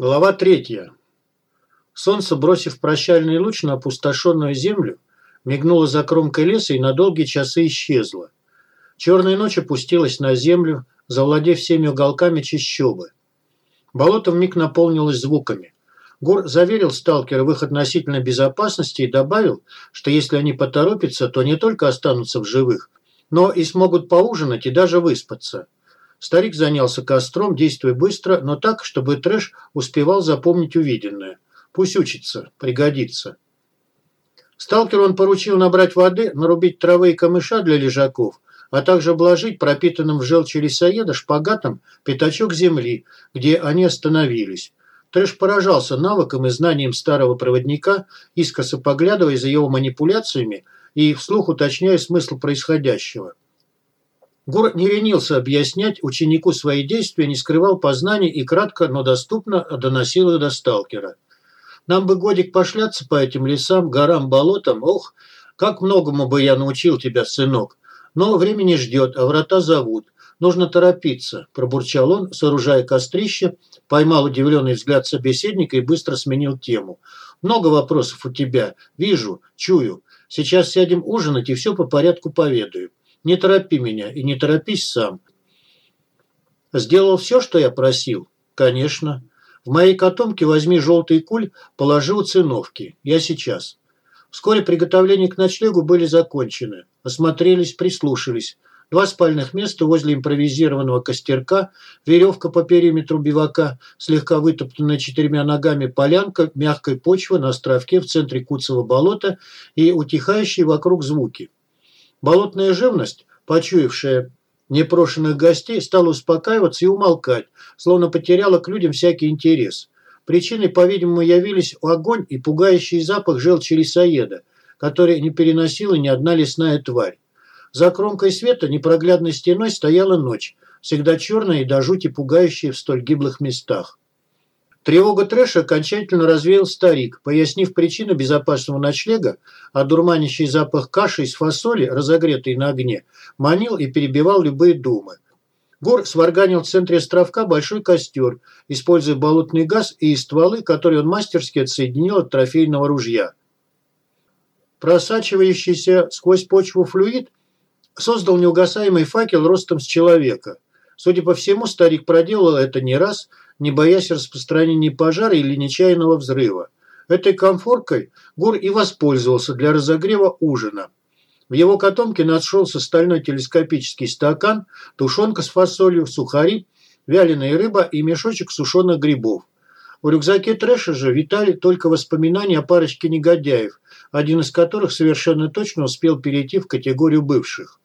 Глава третья. Солнце, бросив прощальный луч на опустошенную землю, мигнуло за кромкой леса и на долгие часы исчезло. Черная ночь опустилась на землю, завладев всеми уголками чащобы. Болото вмиг наполнилось звуками. Гур заверил сталкера в их относительной безопасности и добавил, что если они поторопятся, то не только останутся в живых, но и смогут поужинать и даже выспаться. Старик занялся костром, действуя быстро, но так, чтобы трэш успевал запомнить увиденное. Пусть учится, пригодится. Сталкеру он поручил набрать воды, нарубить травы и камыша для лежаков, а также обложить пропитанным в желчи лесоеда шпагатом пятачок земли, где они остановились. Трэш поражался навыкам и знаниям старого проводника, искоса поглядывая за его манипуляциями и вслух уточняя смысл происходящего. Гур не ленился объяснять ученику свои действия, не скрывал познаний и кратко, но доступно доносил их до сталкера. Нам бы годик пошляться по этим лесам, горам, болотам. Ох, как многому бы я научил тебя, сынок. Но времени ждет, а врата зовут. Нужно торопиться, пробурчал он, сооружая кострище, поймал удивленный взгляд собеседника и быстро сменил тему. Много вопросов у тебя. Вижу, чую. Сейчас сядем ужинать и все по порядку поведаю. Не торопи меня и не торопись сам. Сделал все, что я просил? Конечно. В моей котомке возьми желтый куль, положи у циновки. Я сейчас. Вскоре приготовления к ночлегу были закончены. Осмотрелись, прислушались. Два спальных места возле импровизированного костерка, веревка по периметру бивака, слегка вытоптанная четырьмя ногами полянка, мягкой почва на островке в центре Куцевого болота и утихающие вокруг звуки. Болотная живность, почуявшая непрошенных гостей, стала успокаиваться и умолкать, словно потеряла к людям всякий интерес. Причиной, по-видимому, явились огонь и пугающий запах желчи лесоеда, который не переносила ни одна лесная тварь. За кромкой света непроглядной стеной стояла ночь, всегда черная и до жути пугающая в столь гиблых местах. Тревогу трэша окончательно развеял старик, пояснив причину безопасного ночлега, а дурманящий запах каши из фасоли, разогретой на огне, манил и перебивал любые думы. Гор сварганил в центре островка большой костер, используя болотный газ и стволы, которые он мастерски отсоединил от трофейного ружья. Просачивающийся сквозь почву флюид создал неугасаемый факел ростом с человека. Судя по всему, старик проделал это не раз – не боясь распространения пожара или нечаянного взрыва. Этой комфоркой Гур и воспользовался для разогрева ужина. В его котомке нашелся стальной телескопический стакан, тушенка с фасолью, сухари, вяленая рыба и мешочек сушеных грибов. В рюкзаке трэша же витали только воспоминания о парочке негодяев, один из которых совершенно точно успел перейти в категорию бывших.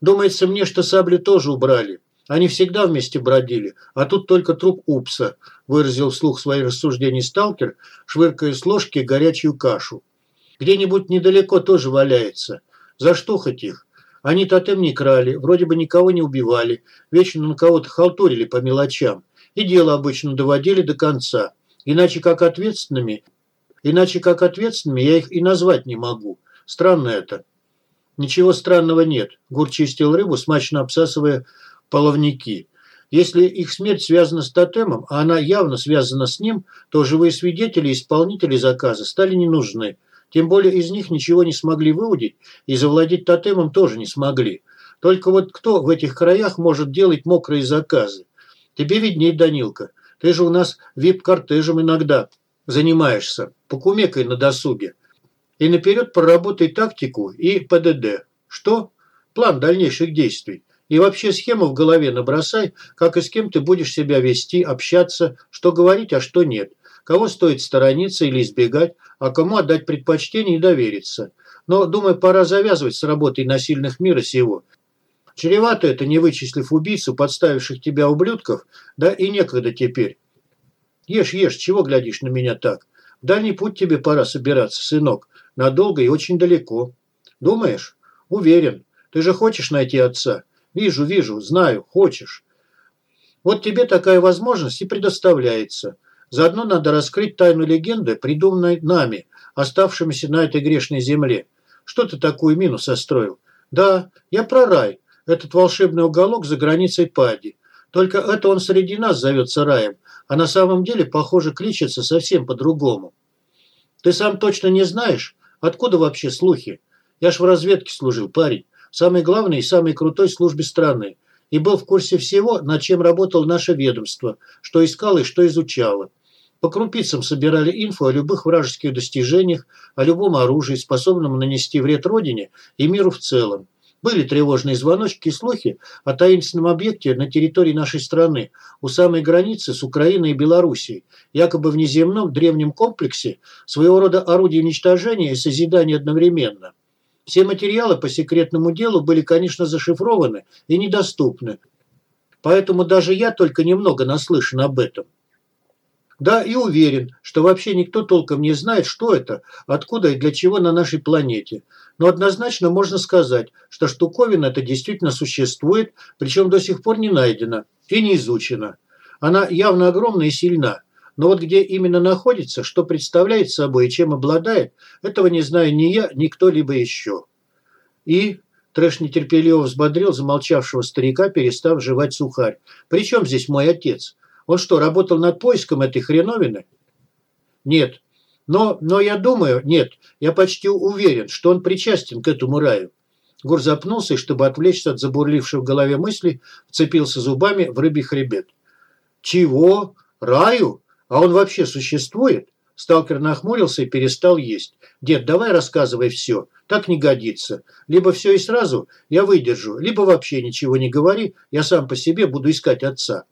Думается мне, что сабли тоже убрали. Они всегда вместе бродили, а тут только труп Упса, выразил вслух свои рассуждения сталкер, швыркая с ложки горячую кашу. Где-нибудь недалеко тоже валяется. За хоть их? Они тотем не крали, вроде бы никого не убивали, вечно на кого-то халтурили по мелочам. И дело обычно доводили до конца. Иначе как ответственными, иначе как ответственными я их и назвать не могу. Странно это. Ничего странного нет. Гур чистил рыбу, смачно обсасывая половники. Если их смерть связана с тотемом, а она явно связана с ним, то живые свидетели и исполнители заказа стали не нужны. Тем более из них ничего не смогли выудить и завладеть тотемом тоже не смогли. Только вот кто в этих краях может делать мокрые заказы? Тебе видней, Данилка. Ты же у нас вип-кортежем иногда занимаешься. Покумекай на досуге. И наперед проработай тактику и ПДД. Что? План дальнейших действий. И вообще схему в голове набросай, как и с кем ты будешь себя вести, общаться, что говорить, а что нет. Кого стоит сторониться или избегать, а кому отдать предпочтение и довериться. Но, думаю, пора завязывать с работой насильных мира сего. Чревато это, не вычислив убийцу, подставивших тебя ублюдков, да и некогда теперь. Ешь, ешь, чего глядишь на меня так? В дальний путь тебе пора собираться, сынок. Надолго и очень далеко. Думаешь? Уверен. Ты же хочешь найти отца. Вижу, вижу, знаю, хочешь. Вот тебе такая возможность и предоставляется. Заодно надо раскрыть тайну легенды, придуманной нами, оставшимися на этой грешной земле. Что ты такую мину состроил? Да, я про рай. Этот волшебный уголок за границей Пади. Только это он среди нас зовется раем, а на самом деле, похоже, кличется совсем по-другому. Ты сам точно не знаешь, откуда вообще слухи? Я ж в разведке служил, парень. Самой главной и самой крутой службе страны. И был в курсе всего, над чем работало наше ведомство, что искало и что изучало. По крупицам собирали инфу о любых вражеских достижениях, о любом оружии, способном нанести вред Родине и миру в целом. Были тревожные звоночки и слухи о таинственном объекте на территории нашей страны, у самой границы с Украиной и Белоруссией, якобы в неземном древнем комплексе, своего рода орудие уничтожения и созидания одновременно. Все материалы по секретному делу были, конечно, зашифрованы и недоступны, поэтому даже я только немного наслышан об этом. Да, и уверен, что вообще никто толком не знает, что это, откуда и для чего на нашей планете. Но однозначно можно сказать, что штуковина эта действительно существует, причем до сих пор не найдена и не изучена. Она явно огромна и сильна. Но вот где именно находится, что представляет собой и чем обладает, этого не знаю ни я, ни кто-либо еще. И Трэш нетерпеливо взбодрил замолчавшего старика, перестав жевать сухарь. «При чем здесь мой отец? Он что, работал над поиском этой хреновины? Нет. Но, но я думаю, нет, я почти уверен, что он причастен к этому раю. Гур запнулся и, чтобы отвлечься от забурлившей в голове мысли, вцепился зубами в рыбий хребет. «Чего? Раю? А он вообще существует?» Сталкер нахмурился и перестал есть. «Дед, давай рассказывай все. Так не годится. Либо все и сразу я выдержу, либо вообще ничего не говори, я сам по себе буду искать отца.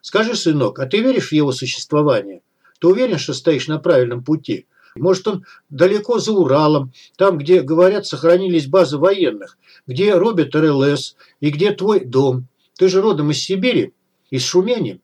Скажи, сынок, а ты веришь в его существование? Ты уверен, что стоишь на правильном пути? Может, он далеко за Уралом, там, где, говорят, сохранились базы военных, где робят РЛС и где твой дом. Ты же родом из Сибири, из Шумени?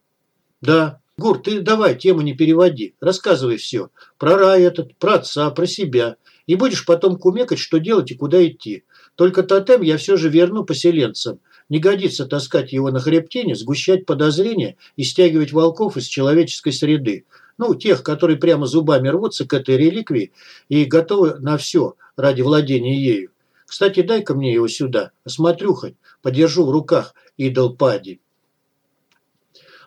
Да. Гур, ты давай тему не переводи, рассказывай все. Про рай этот, про отца, про себя. И будешь потом кумекать, что делать и куда идти. Только тотем я все же верну поселенцам. Не годится таскать его на хребтине, сгущать подозрения и стягивать волков из человеческой среды. Ну, тех, которые прямо зубами рвутся к этой реликвии и готовы на все ради владения ею. Кстати, дай-ка мне его сюда, осмотрю хоть, подержу в руках идол Пади.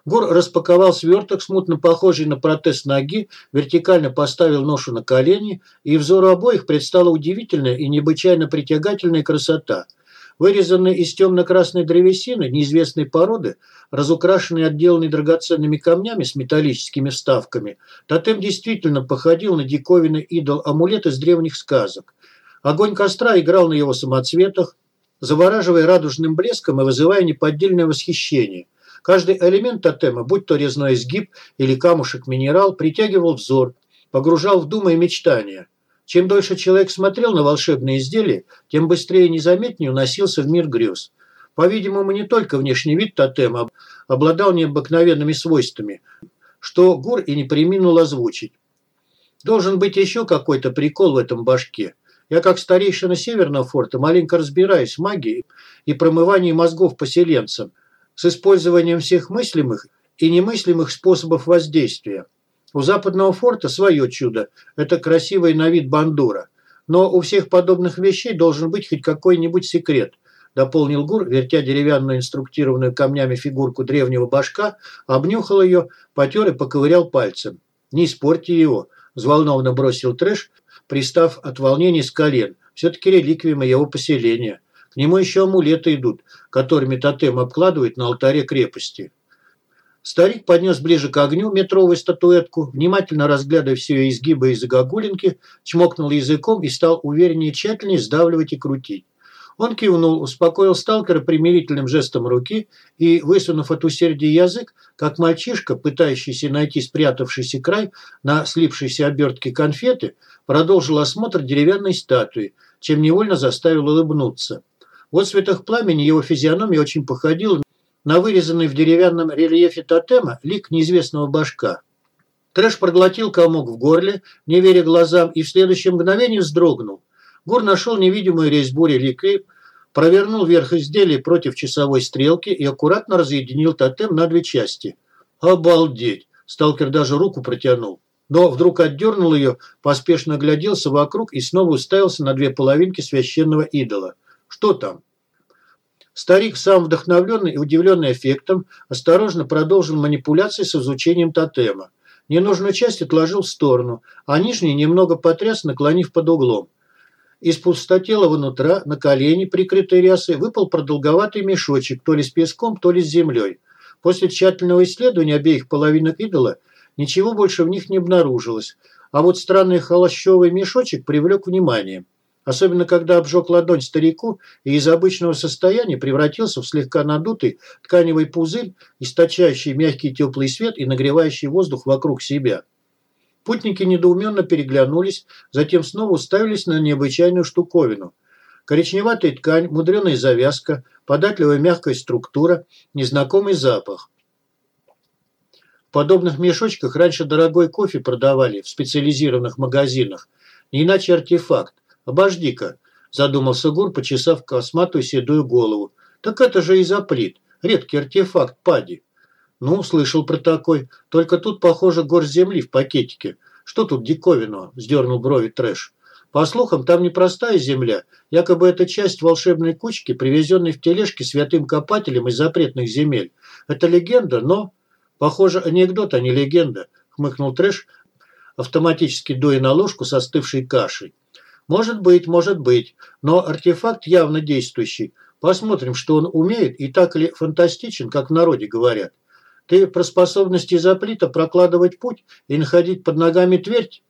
Гор распаковал сверток, смутно похожий на протез ноги, вертикально поставил ношу на колени, и взору обоих предстала удивительная и необычайно притягательная красота – Вырезанный из темно-красной древесины неизвестной породы, разукрашенный и отделанный драгоценными камнями с металлическими вставками, тотем действительно походил на диковинный идол-амулет из древних сказок. Огонь костра играл на его самоцветах, завораживая радужным блеском и вызывая неподдельное восхищение. Каждый элемент тотема, будь то резной изгиб или камушек-минерал, притягивал взор, погружал в думы и мечтания. Чем дольше человек смотрел на волшебные изделия, тем быстрее и незаметнее уносился в мир грез. По-видимому, не только внешний вид тотема обладал необыкновенными свойствами, что Гур и не приминул озвучить. Должен быть еще какой-то прикол в этом башке. Я как старейшина Северного форта маленько разбираюсь в магии и промывании мозгов поселенцам с использованием всех мыслимых и немыслимых способов воздействия. У западного форта свое чудо – это красивый на вид бандура. Но у всех подобных вещей должен быть хоть какой-нибудь секрет, дополнил Гур, вертя деревянную инструктированную камнями фигурку древнего башка, обнюхал ее, потер и поковырял пальцем. «Не испорти его», – взволнованно бросил Трэш, пристав от волнений с колен. «Все-таки реликвия моего поселения. К нему еще амулеты идут, которыми тотем обкладывают на алтаре крепости». Старик поднес ближе к огню метровую статуэтку, внимательно разглядывая все ее изгибы и загогулинки, чмокнул языком и стал увереннее и тщательнее сдавливать и крутить. Он кивнул, успокоил сталкера примирительным жестом руки и, высунув от усердия язык, как мальчишка, пытающийся найти спрятавшийся край на слипшейся обертке конфеты, продолжил осмотр деревянной статуи, чем невольно заставил улыбнуться. В отцветах пламени его физиономия очень походила на вырезанный в деревянном рельефе тотема лик неизвестного башка. Трэш проглотил комок в горле, не веря глазам, и в следующее мгновение вздрогнул. Гур нашел невидимую резьбу реликвии, провернул верх изделия против часовой стрелки и аккуратно разъединил тотем на две части. «Обалдеть!» Сталкер даже руку протянул. Но вдруг отдернул ее, поспешно огляделся вокруг и снова уставился на две половинки священного идола. «Что там?» Старик, сам вдохновленный и удивленный эффектом, осторожно продолжил манипуляции с изучением тотема. Ненужную часть отложил в сторону, а нижний немного потряс, наклонив под углом. Из пустотелого нутра на колени, прикрытой рясой, выпал продолговатый мешочек, то ли с песком, то ли с землей. После тщательного исследования обеих половинок идола ничего больше в них не обнаружилось, а вот странный холощовый мешочек привлек внимание особенно когда обжег ладонь старику и из обычного состояния превратился в слегка надутый тканевый пузырь, источающий мягкий теплый свет и нагревающий воздух вокруг себя. Путники недоуменно переглянулись, затем снова уставились на необычайную штуковину. Коричневатая ткань, мудреная завязка, податливая мягкая структура, незнакомый запах. В подобных мешочках раньше дорогой кофе продавали в специализированных магазинах, не иначе артефакт, «Обожди-ка», – задумался Гур, почесав косматую седую голову. «Так это же изоплит, редкий артефакт Пади». «Ну, слышал про такой. Только тут, похоже, горсть земли в пакетике. Что тут диковинного?» – вздернул брови Трэш. «По слухам, там непростая земля. Якобы это часть волшебной кучки, привезенной в тележке святым копателем из запретных земель. Это легенда, но...» «Похоже, анекдот, а не легенда», – хмыкнул Трэш, автоматически дуя на ложку со остывшей кашей. Может быть, может быть, но артефакт явно действующий. Посмотрим, что он умеет и так ли фантастичен, как в народе говорят. Ты про способности заплита прокладывать путь и находить под ногами твердь?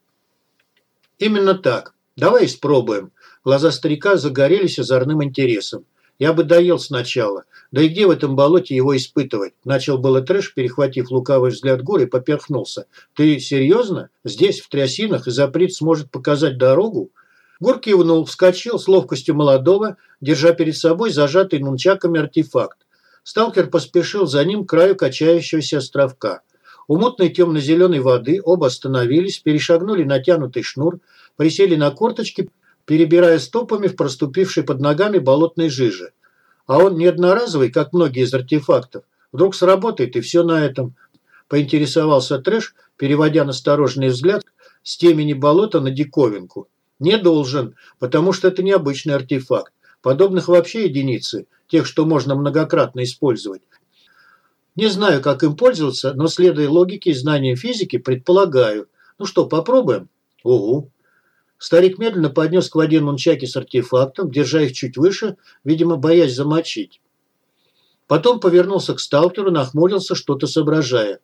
Именно так. Давай испробуем. Глаза старика загорелись озорным интересом. Я бы доел сначала. Да и где в этом болоте его испытывать? Начал было трэш, перехватив лукавый взгляд горы, поперхнулся. Ты серьезно? Здесь, в трясинах, и запрет сможет показать дорогу? Гур кивнул, вскочил с ловкостью молодого, держа перед собой зажатый нунчаками артефакт. Сталкер поспешил за ним к краю качающегося островка. У мутной темно-зеленой воды оба остановились, перешагнули натянутый шнур, присели на корточки, перебирая стопами в проступившей под ногами болотной жиже. А он не одноразовый, как многие из артефактов. Вдруг сработает, и все на этом. Поинтересовался Трэш, переводя настороженный взгляд с темени болота на диковинку. Не должен, потому что это необычный артефакт. Подобных вообще единицы, тех, что можно многократно использовать. Не знаю, как им пользоваться, но следуя логике и знаниям физики, предполагаю. Ну что, попробуем? Угу. Старик медленно поднес к воде нунчаки с артефактом, держа их чуть выше, видимо, боясь замочить. Потом повернулся к сталкеру, нахмурился, что-то соображая.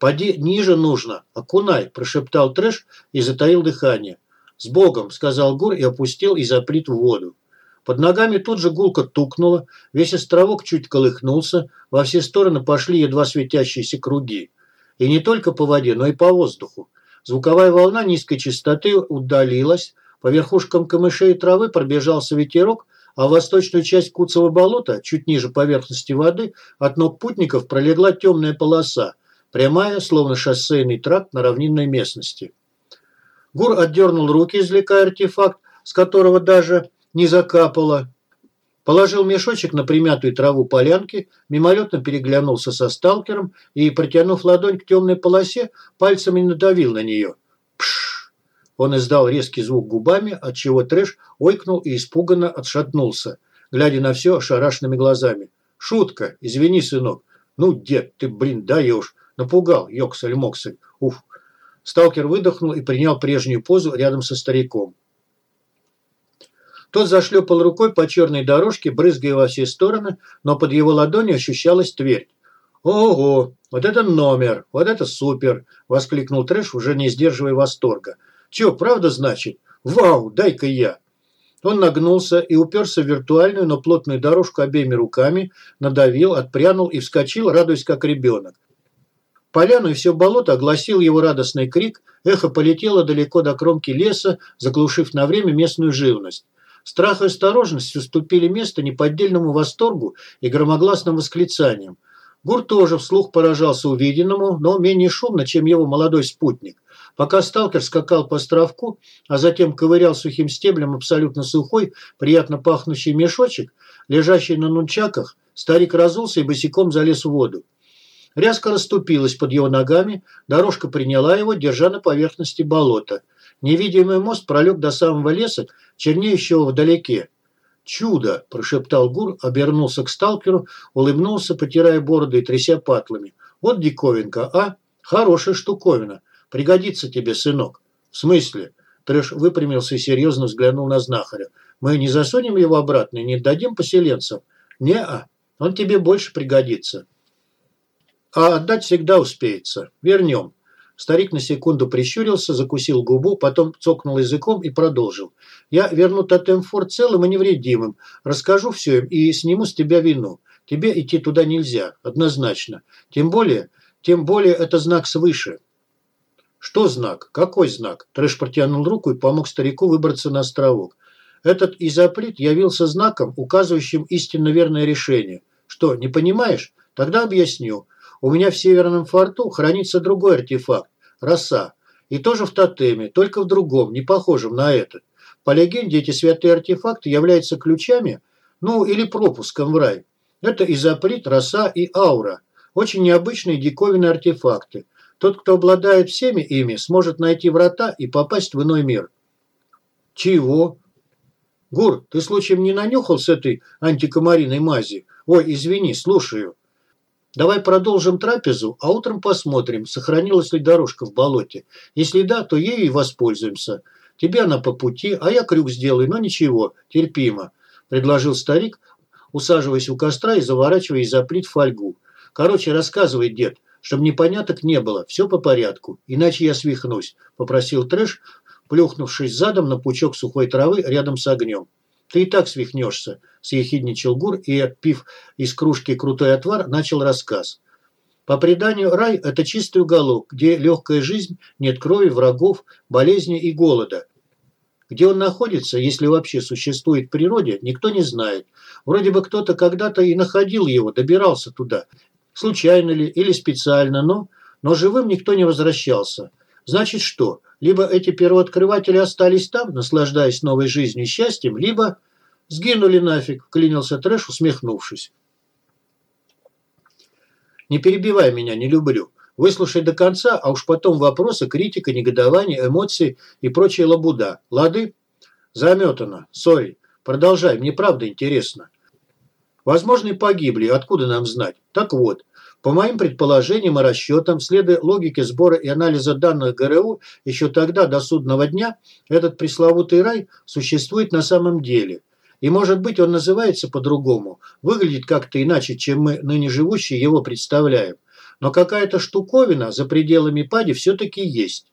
«Поди ниже нужно, окунай», – прошептал Трэш и затаил дыхание. «С Богом», – сказал Гур и опустил изоплит в воду. Под ногами тут же гулко тукнуло, весь островок чуть колыхнулся, во все стороны пошли едва светящиеся круги. И не только по воде, но и по воздуху. Звуковая волна низкой частоты удалилась, по верхушкам камышей и травы пробежался ветерок, а в восточную часть Куцевого болота, чуть ниже поверхности воды, от ног путников пролегла темная полоса, Прямая, словно шоссейный тракт на равнинной местности. Гур отдернул руки, извлекая артефакт, с которого даже не закапало. Положил мешочек на примятую траву полянки, мимолетно переглянулся со сталкером и, протянув ладонь к темной полосе, пальцами надавил на нее. Пш! Он издал резкий звук губами, отчего трэш ойкнул и испуганно отшатнулся, глядя на все ошарашенными глазами. «Шутка! Извини, сынок!» «Ну, дед, ты, блин, даешь! Напугал, ёксель-моксель. Уф. Сталкер выдохнул и принял прежнюю позу рядом со стариком. Тот зашлепал рукой по черной дорожке, брызгая во все стороны, но под его ладонью ощущалась твердь. «Ого! Вот это номер! Вот это супер!» – воскликнул Трэш, уже не сдерживая восторга. «Чё, правда значит? Вау, дай-ка я!» Он нагнулся и уперся в виртуальную, но плотную дорожку обеими руками, надавил, отпрянул и вскочил, радуясь как ребенок. Поляну и все болото огласил его радостный крик, эхо полетело далеко до кромки леса, заглушив на время местную живность. Страх и осторожность уступили место неподдельному восторгу и громогласным восклицаниям. Гур тоже вслух поражался увиденному, но менее шумно, чем его молодой спутник. Пока сталкер скакал по островку, а затем ковырял сухим стеблем абсолютно сухой, приятно пахнущий мешочек, лежащий на нунчаках, старик разулся и босиком залез в воду. Рязко расступилась под его ногами, дорожка приняла его, держа на поверхности болота. Невидимый мост пролег до самого леса, чернеющего вдалеке. «Чудо!» – прошептал Гур, обернулся к сталкеру, улыбнулся, потирая бороду и тряся патлами. «Вот диковинка, а? Хорошая штуковина. Пригодится тебе, сынок». «В смысле?» Трэш выпрямился и серьезно взглянул на знахаря. «Мы не засунем его обратно и не дадим поселенцам?» «Не-а, он тебе больше пригодится». «А отдать всегда успеется. Вернем». Старик на секунду прищурился, закусил губу, потом цокнул языком и продолжил. «Я верну Тотемфорд целым и невредимым. Расскажу все им и сниму с тебя вину. Тебе идти туда нельзя, однозначно. Тем более, тем более это знак свыше». «Что знак? Какой знак?» Трэш протянул руку и помог старику выбраться на островок. «Этот изоплит явился знаком, указывающим истинно верное решение. Что, не понимаешь? Тогда объясню. У меня в Северном форту хранится другой артефакт – роса. И тоже в тотеме, только в другом, не похожем на этот. По легенде, эти святые артефакты являются ключами, ну или пропуском в рай. Это изоприт, роса и аура. Очень необычные диковинные артефакты. Тот, кто обладает всеми ими, сможет найти врата и попасть в иной мир. Чего? Гур, ты случаем не нанюхал с этой антикомариной мази? Ой, извини, слушаю. Давай продолжим трапезу, а утром посмотрим, сохранилась ли дорожка в болоте. Если да, то ею и воспользуемся. Тебе она по пути, а я крюк сделаю, но ничего, терпимо», – предложил старик, усаживаясь у костра и заворачивая из-за плит фольгу. «Короче, рассказывай, дед, чтобы непоняток не было, все по порядку, иначе я свихнусь», – попросил Трэш, плюхнувшись задом на пучок сухой травы рядом с огнем. Ты и так свихнешься», – съехидничал Гур и, отпив из кружки крутой отвар, начал рассказ. По преданию, рай – это чистый уголок, где легкая жизнь, нет крови, врагов, болезни и голода. Где он находится, если вообще существует в природе, никто не знает. Вроде бы кто-то когда-то и находил его, добирался туда. Случайно ли или специально, но, но живым никто не возвращался. Значит что? Либо эти первооткрыватели остались там, наслаждаясь новой жизнью и счастьем, либо сгинули нафиг, вклинился Трэш, усмехнувшись. Не перебивай меня, не люблю. Выслушай до конца, а уж потом вопросы, критика, негодование, эмоции и прочая лабуда. Лады? Заметано. Sorry. Продолжай, мне правда интересно. Возможно, и погибли, откуда нам знать? Так вот, по моим предположениям и расчетам, следуя логике сбора и анализа данных ГРУ, еще тогда, до судного дня, этот пресловутый рай существует на самом деле. И, может быть, он называется по-другому, выглядит как-то иначе, чем мы, ныне живущие, его представляем. Но какая-то штуковина за пределами пади все-таки есть.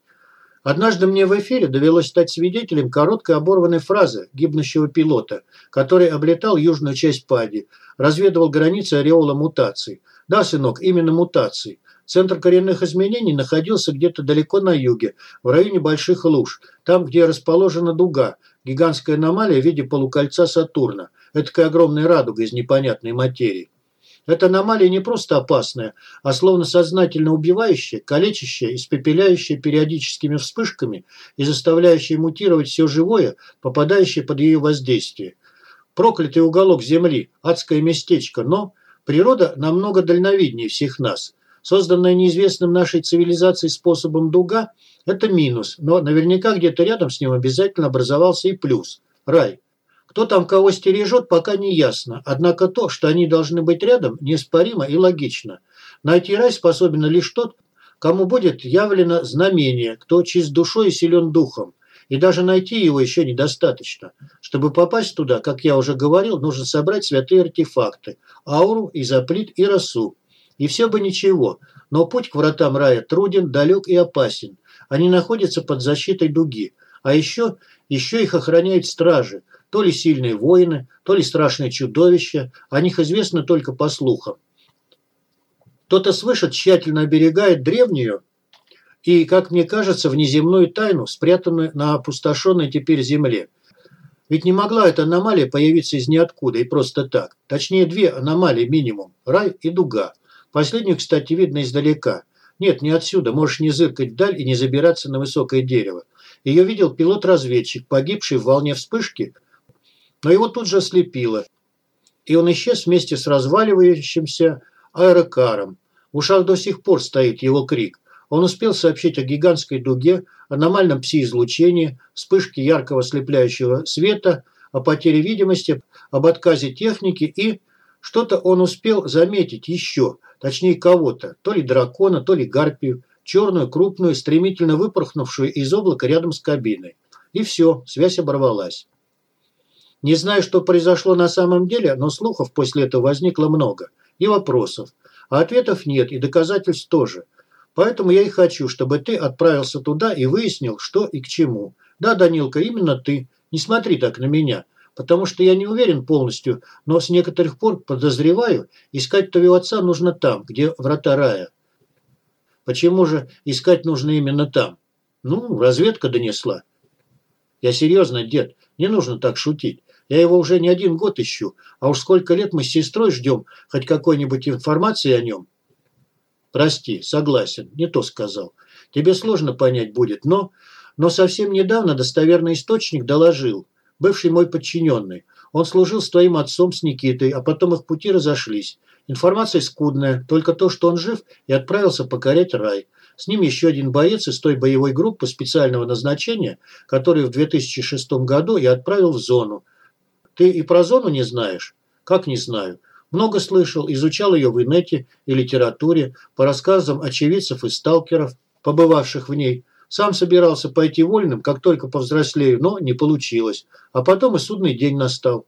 Однажды мне в эфире довелось стать свидетелем короткой оборванной фразы гибнущего пилота, который облетал южную часть пади, разведывал границы ореола мутаций – да, сынок, именно мутации. Центр коренных изменений находился где-то далеко на юге, в районе Больших Луж, там, где расположена дуга, гигантская аномалия в виде полукольца Сатурна. Это такая огромная радуга из непонятной материи. Эта аномалия не просто опасная, а словно сознательно убивающая, калечащая, испепеляющая периодическими вспышками и заставляющая мутировать все живое, попадающее под ее воздействие. Проклятый уголок Земли, адское местечко, но Природа намного дальновиднее всех нас. Созданная неизвестным нашей цивилизацией способом дуга – это минус, но наверняка где-то рядом с ним обязательно образовался и плюс – рай. Кто там кого стережет, пока не ясно. Однако то, что они должны быть рядом, неоспоримо и логично. Найти рай способен лишь тот, кому будет явлено знамение, кто чист душой и силен духом. И даже найти его еще недостаточно. Чтобы попасть туда, как я уже говорил, нужно собрать святые артефакты – ауру, изоплит и росу. И все бы ничего, но путь к вратам рая труден, далек и опасен. Они находятся под защитой дуги. А еще, еще их охраняют стражи. То ли сильные воины, то ли страшные чудовища. О них известно только по слухам. Кто-то свыше тщательно оберегает древнюю и, как мне кажется, внеземную тайну, спрятанную на опустошенной теперь земле. Ведь не могла эта аномалия появиться из ниоткуда и просто так. Точнее, две аномалии минимум – рай и дуга. Последнюю, кстати, видно издалека. Нет, не отсюда, можешь не зыркать вдаль и не забираться на высокое дерево. Ее видел пилот-разведчик, погибший в волне вспышки, но его тут же ослепило. И он исчез вместе с разваливающимся аэрокаром. В ушах до сих пор стоит его крик. Он успел сообщить о гигантской дуге, аномальном пси-излучении, вспышке яркого ослепляющего света, о потере видимости, об отказе техники и... Что-то он успел заметить еще, точнее кого-то, то ли дракона, то ли гарпию, черную, крупную, стремительно выпорхнувшую из облака рядом с кабиной. И все, связь оборвалась. Не знаю, что произошло на самом деле, но слухов после этого возникло много. И вопросов. А ответов нет, и доказательств тоже. Поэтому я и хочу, чтобы ты отправился туда и выяснил, что и к чему. Да, Данилка, именно ты. Не смотри так на меня. Потому что я не уверен полностью, но с некоторых пор подозреваю, искать твоего отца нужно там, где врата рая. Почему же искать нужно именно там? Ну, разведка донесла. Я серьезно, дед, не нужно так шутить. Я его уже не один год ищу, а уж сколько лет мы с сестрой ждем хоть какой-нибудь информации о нем. Прости, согласен, не то сказал. Тебе сложно понять будет, но... Но совсем недавно достоверный источник доложил. Бывший мой подчиненный. Он служил с твоим отцом, с Никитой, а потом их пути разошлись. Информация скудная, только то, что он жив и отправился покорять рай. С ним еще один боец из той боевой группы специального назначения, который в 2006 году я отправил в зону. Ты и про зону не знаешь? Как не знаю? Много слышал, изучал ее в инете и литературе, по рассказам очевидцев и сталкеров, побывавших в ней. Сам собирался пойти вольным, как только повзрослею, но не получилось. А потом и судный день настал.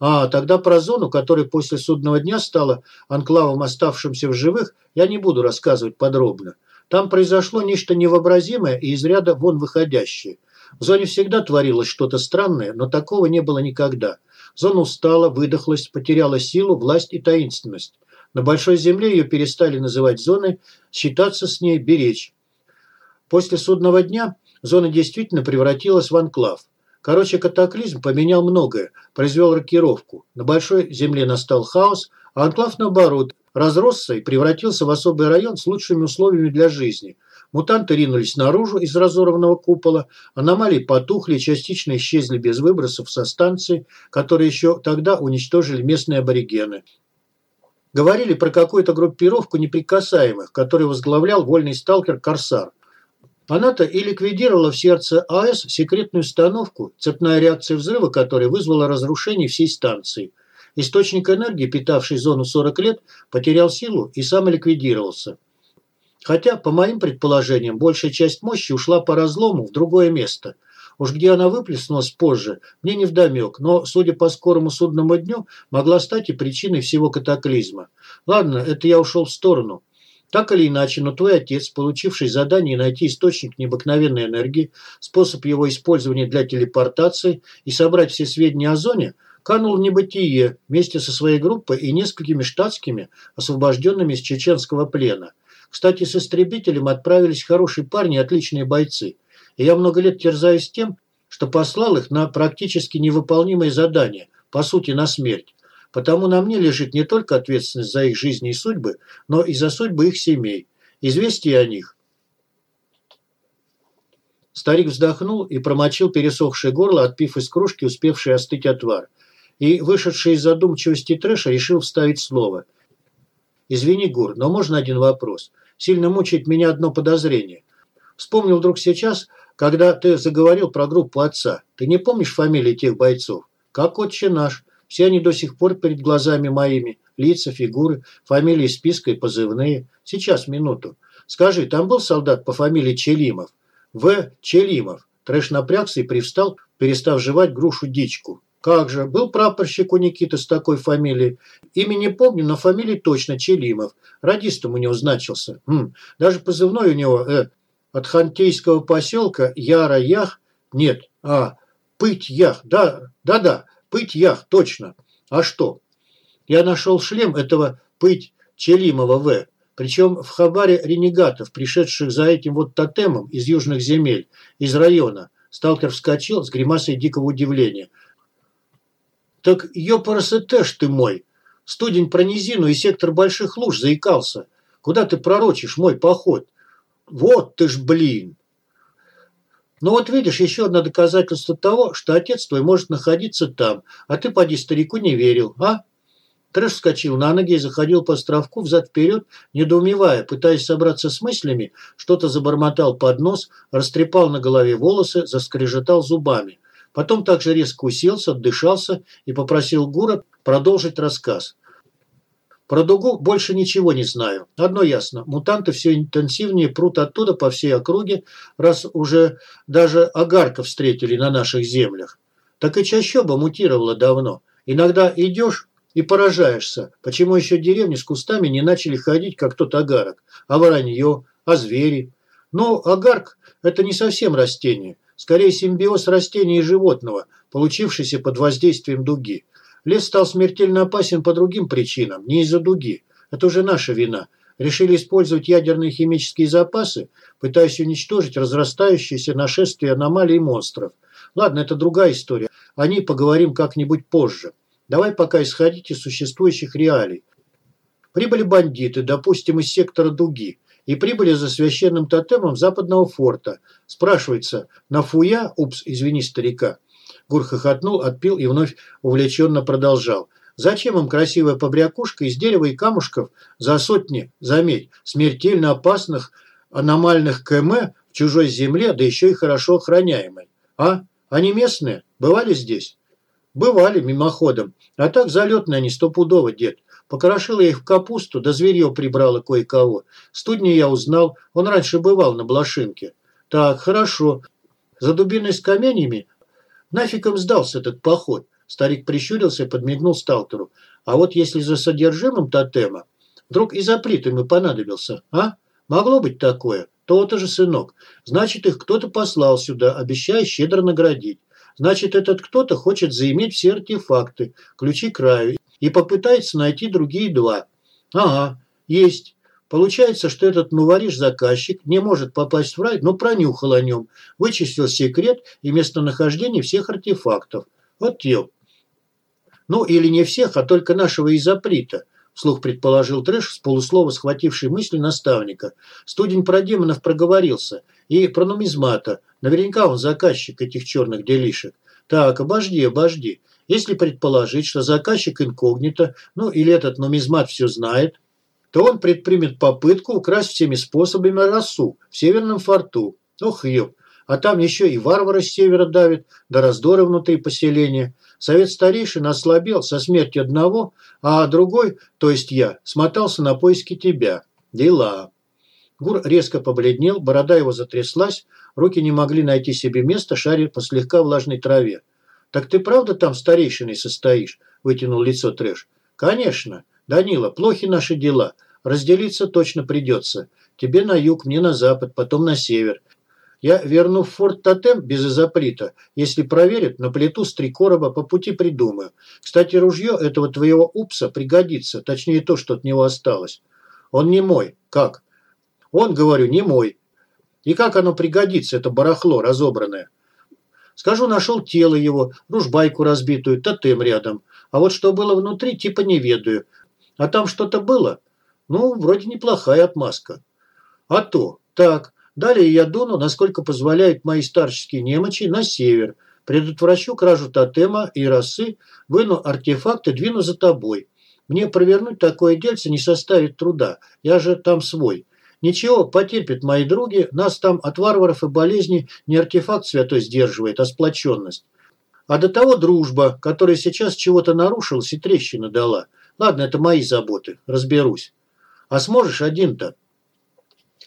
А, тогда про зону, которая после судного дня стала анклавом оставшимся в живых, я не буду рассказывать подробно. Там произошло нечто невообразимое и из ряда вон выходящее – в зоне всегда творилось что-то странное, но такого не было никогда. Зона устала, выдохлась, потеряла силу, власть и таинственность. На Большой Земле ее перестали называть зоной, считаться с ней, беречь. После судного дня зона действительно превратилась в анклав. Короче, катаклизм поменял многое, произвел рокировку. На Большой Земле настал хаос, а анклав, наоборот, разросся и превратился в особый район с лучшими условиями для жизни – Мутанты ринулись наружу из разорванного купола, аномалии потухли частично исчезли без выбросов со станции, которые еще тогда уничтожили местные аборигены. Говорили про какую-то группировку неприкасаемых, которую возглавлял вольный сталкер Корсар. Она-то и ликвидировала в сердце АЭС секретную установку, цепная реакция взрыва которой вызвала разрушение всей станции. Источник энергии, питавший зону 40 лет, потерял силу и самоликвидировался. Хотя, по моим предположениям, большая часть мощи ушла по разлому в другое место. Уж где она выплеснулась позже, мне не вдомек, но, судя по скорому судному дню, могла стать и причиной всего катаклизма. Ладно, это я ушел в сторону. Так или иначе, но твой отец, получивший задание найти источник необыкновенной энергии, способ его использования для телепортации и собрать все сведения о зоне, канул в небытие вместе со своей группой и несколькими штатскими, освобожденными из чеченского плена – кстати, с истребителем отправились хорошие парни, отличные бойцы. И я много лет терзаюсь тем, что послал их на практически невыполнимое задание, по сути, на смерть. Потому на мне лежит не только ответственность за их жизни и судьбы, но и за судьбы их семей. Известие о них. Старик вздохнул и промочил пересохшее горло, отпив из кружки успевший остыть отвар. И, вышедший из задумчивости трэша, решил вставить слово. «Извини, Гур, но можно один вопрос? Сильно мучает меня одно подозрение. Вспомнил вдруг сейчас, когда ты заговорил про группу отца. Ты не помнишь фамилии тех бойцов? Как отче наш. Все они до сих пор перед глазами моими. Лица, фигуры, фамилии списка и позывные. Сейчас, минуту. Скажи, там был солдат по фамилии Челимов? В. Челимов. Трэш напрягся и привстал, перестав жевать грушу-дичку. Как же, был прапорщик у Никиты с такой фамилией. Имя не помню, но фамилия точно Челимов. Радистом у него значился. Хм, даже позывной у него э, от хантейского поселка Яра-Ях. Нет, а, Пыть-Ях. Да, да-да, Пыть-Ях, точно. А что? Я нашел шлем этого Пыть Челимова В. Причем в хабаре ренегатов, пришедших за этим вот тотемом из южных земель, из района. Сталкер вскочил с гримасой дикого удивления – так ёпарасетеш ты мой. Студень про низину и сектор больших луж заикался. Куда ты пророчишь мой поход? Вот ты ж блин. Ну вот видишь, еще одно доказательство того, что отец твой может находиться там, а ты, поди, старику не верил, а? Трэш вскочил на ноги и заходил по островку взад-вперед, недоумевая, пытаясь собраться с мыслями, что-то забормотал под нос, растрепал на голове волосы, заскрежетал зубами. Потом также резко уселся, отдышался и попросил Гура продолжить рассказ. Про дугу больше ничего не знаю. Одно ясно. Мутанты все интенсивнее прут оттуда по всей округе, раз уже даже огарков встретили на наших землях. Так и чащоба мутировала давно. Иногда идешь и поражаешься, почему еще деревни с кустами не начали ходить, как тот агарок. А воронье, а звери. Но агарк – это не совсем растение. Скорее симбиоз растения и животного, получившийся под воздействием дуги. Лес стал смертельно опасен по другим причинам, не из-за дуги. Это уже наша вина. Решили использовать ядерные химические запасы, пытаясь уничтожить разрастающееся нашествие аномалий и монстров. Ладно, это другая история. О ней поговорим как-нибудь позже. Давай пока исходить из существующих реалий. Прибыли бандиты, допустим, из сектора Дуги, и прибыли за священным тотемом западного форта. Спрашивается, нафуя, упс, извини старика, Гур хохотнул, отпил и вновь увлеченно продолжал. Зачем им красивая побрякушка из дерева и камушков за сотни, заметь, смертельно опасных аномальных КМ в чужой земле, да еще и хорошо охраняемой? А? Они местные? Бывали здесь? Бывали, мимоходом. А так залетные они стопудово, дед. Покрошила их в капусту, да зверье прибрала кое-кого. Студни я узнал, он раньше бывал на Блошинке. Так, хорошо. За дубиной с каменьями Нафиг им сдался этот поход? Старик прищурился и подмигнул сталкеру. А вот если за содержимым тотема, вдруг и запрет им и понадобился, а? Могло быть такое. То-то же, сынок. Значит, их кто-то послал сюда, обещая щедро наградить. Значит, этот кто-то хочет заиметь все артефакты, ключи к краю, и попытается найти другие два. Ага, есть. Получается, что этот новориш-заказчик не может попасть в рай, но пронюхал о нем, вычислил секрет и местонахождение всех артефактов. Вот ел. Ну, или не всех, а только нашего изоприта, вслух предположил Трэш, с полуслова схвативший мысли наставника. Студень про демонов проговорился. И про нумизмата. Наверняка он заказчик этих черных делишек. Так, обожди, обожди. Если предположить, что заказчик инкогнито, ну или этот нумизмат все знает, то он предпримет попытку украсть всеми способами росу в Северном форту. Ох, ёб. А там еще и варвары с севера давят, да раздоры внутри поселения. Совет старейшин ослабел со смерти одного, а другой, то есть я, смотался на поиски тебя. Дела. Гур резко побледнел, борода его затряслась, руки не могли найти себе места, шаря по слегка влажной траве. «Так ты правда там старейшиной состоишь?» – вытянул лицо Трэш. «Конечно. «Данила, плохи наши дела. Разделиться точно придется. Тебе на юг, мне на запад, потом на север. Я верну в форт Тотем без изоприта. Если проверят, на плиту с три короба по пути придумаю. Кстати, ружье этого твоего упса пригодится, точнее то, что от него осталось. Он не мой. Как? Он, говорю, не мой. И как оно пригодится, это барахло разобранное? Скажу, нашел тело его, ружбайку разбитую, тотем рядом. А вот что было внутри, типа не ведаю. А там что-то было? Ну, вроде неплохая отмазка. А то. Так, далее я дуну, насколько позволяют мои старческие немочи, на север. Предотвращу кражу тотема и росы, выну артефакты, двину за тобой. Мне провернуть такое дельце не составит труда. Я же там свой. Ничего, потерпят мои други. Нас там от варваров и болезней не артефакт святой сдерживает, а сплоченность. А до того дружба, которая сейчас чего-то нарушилась и трещины дала – Ладно, это мои заботы, разберусь. А сможешь один-то?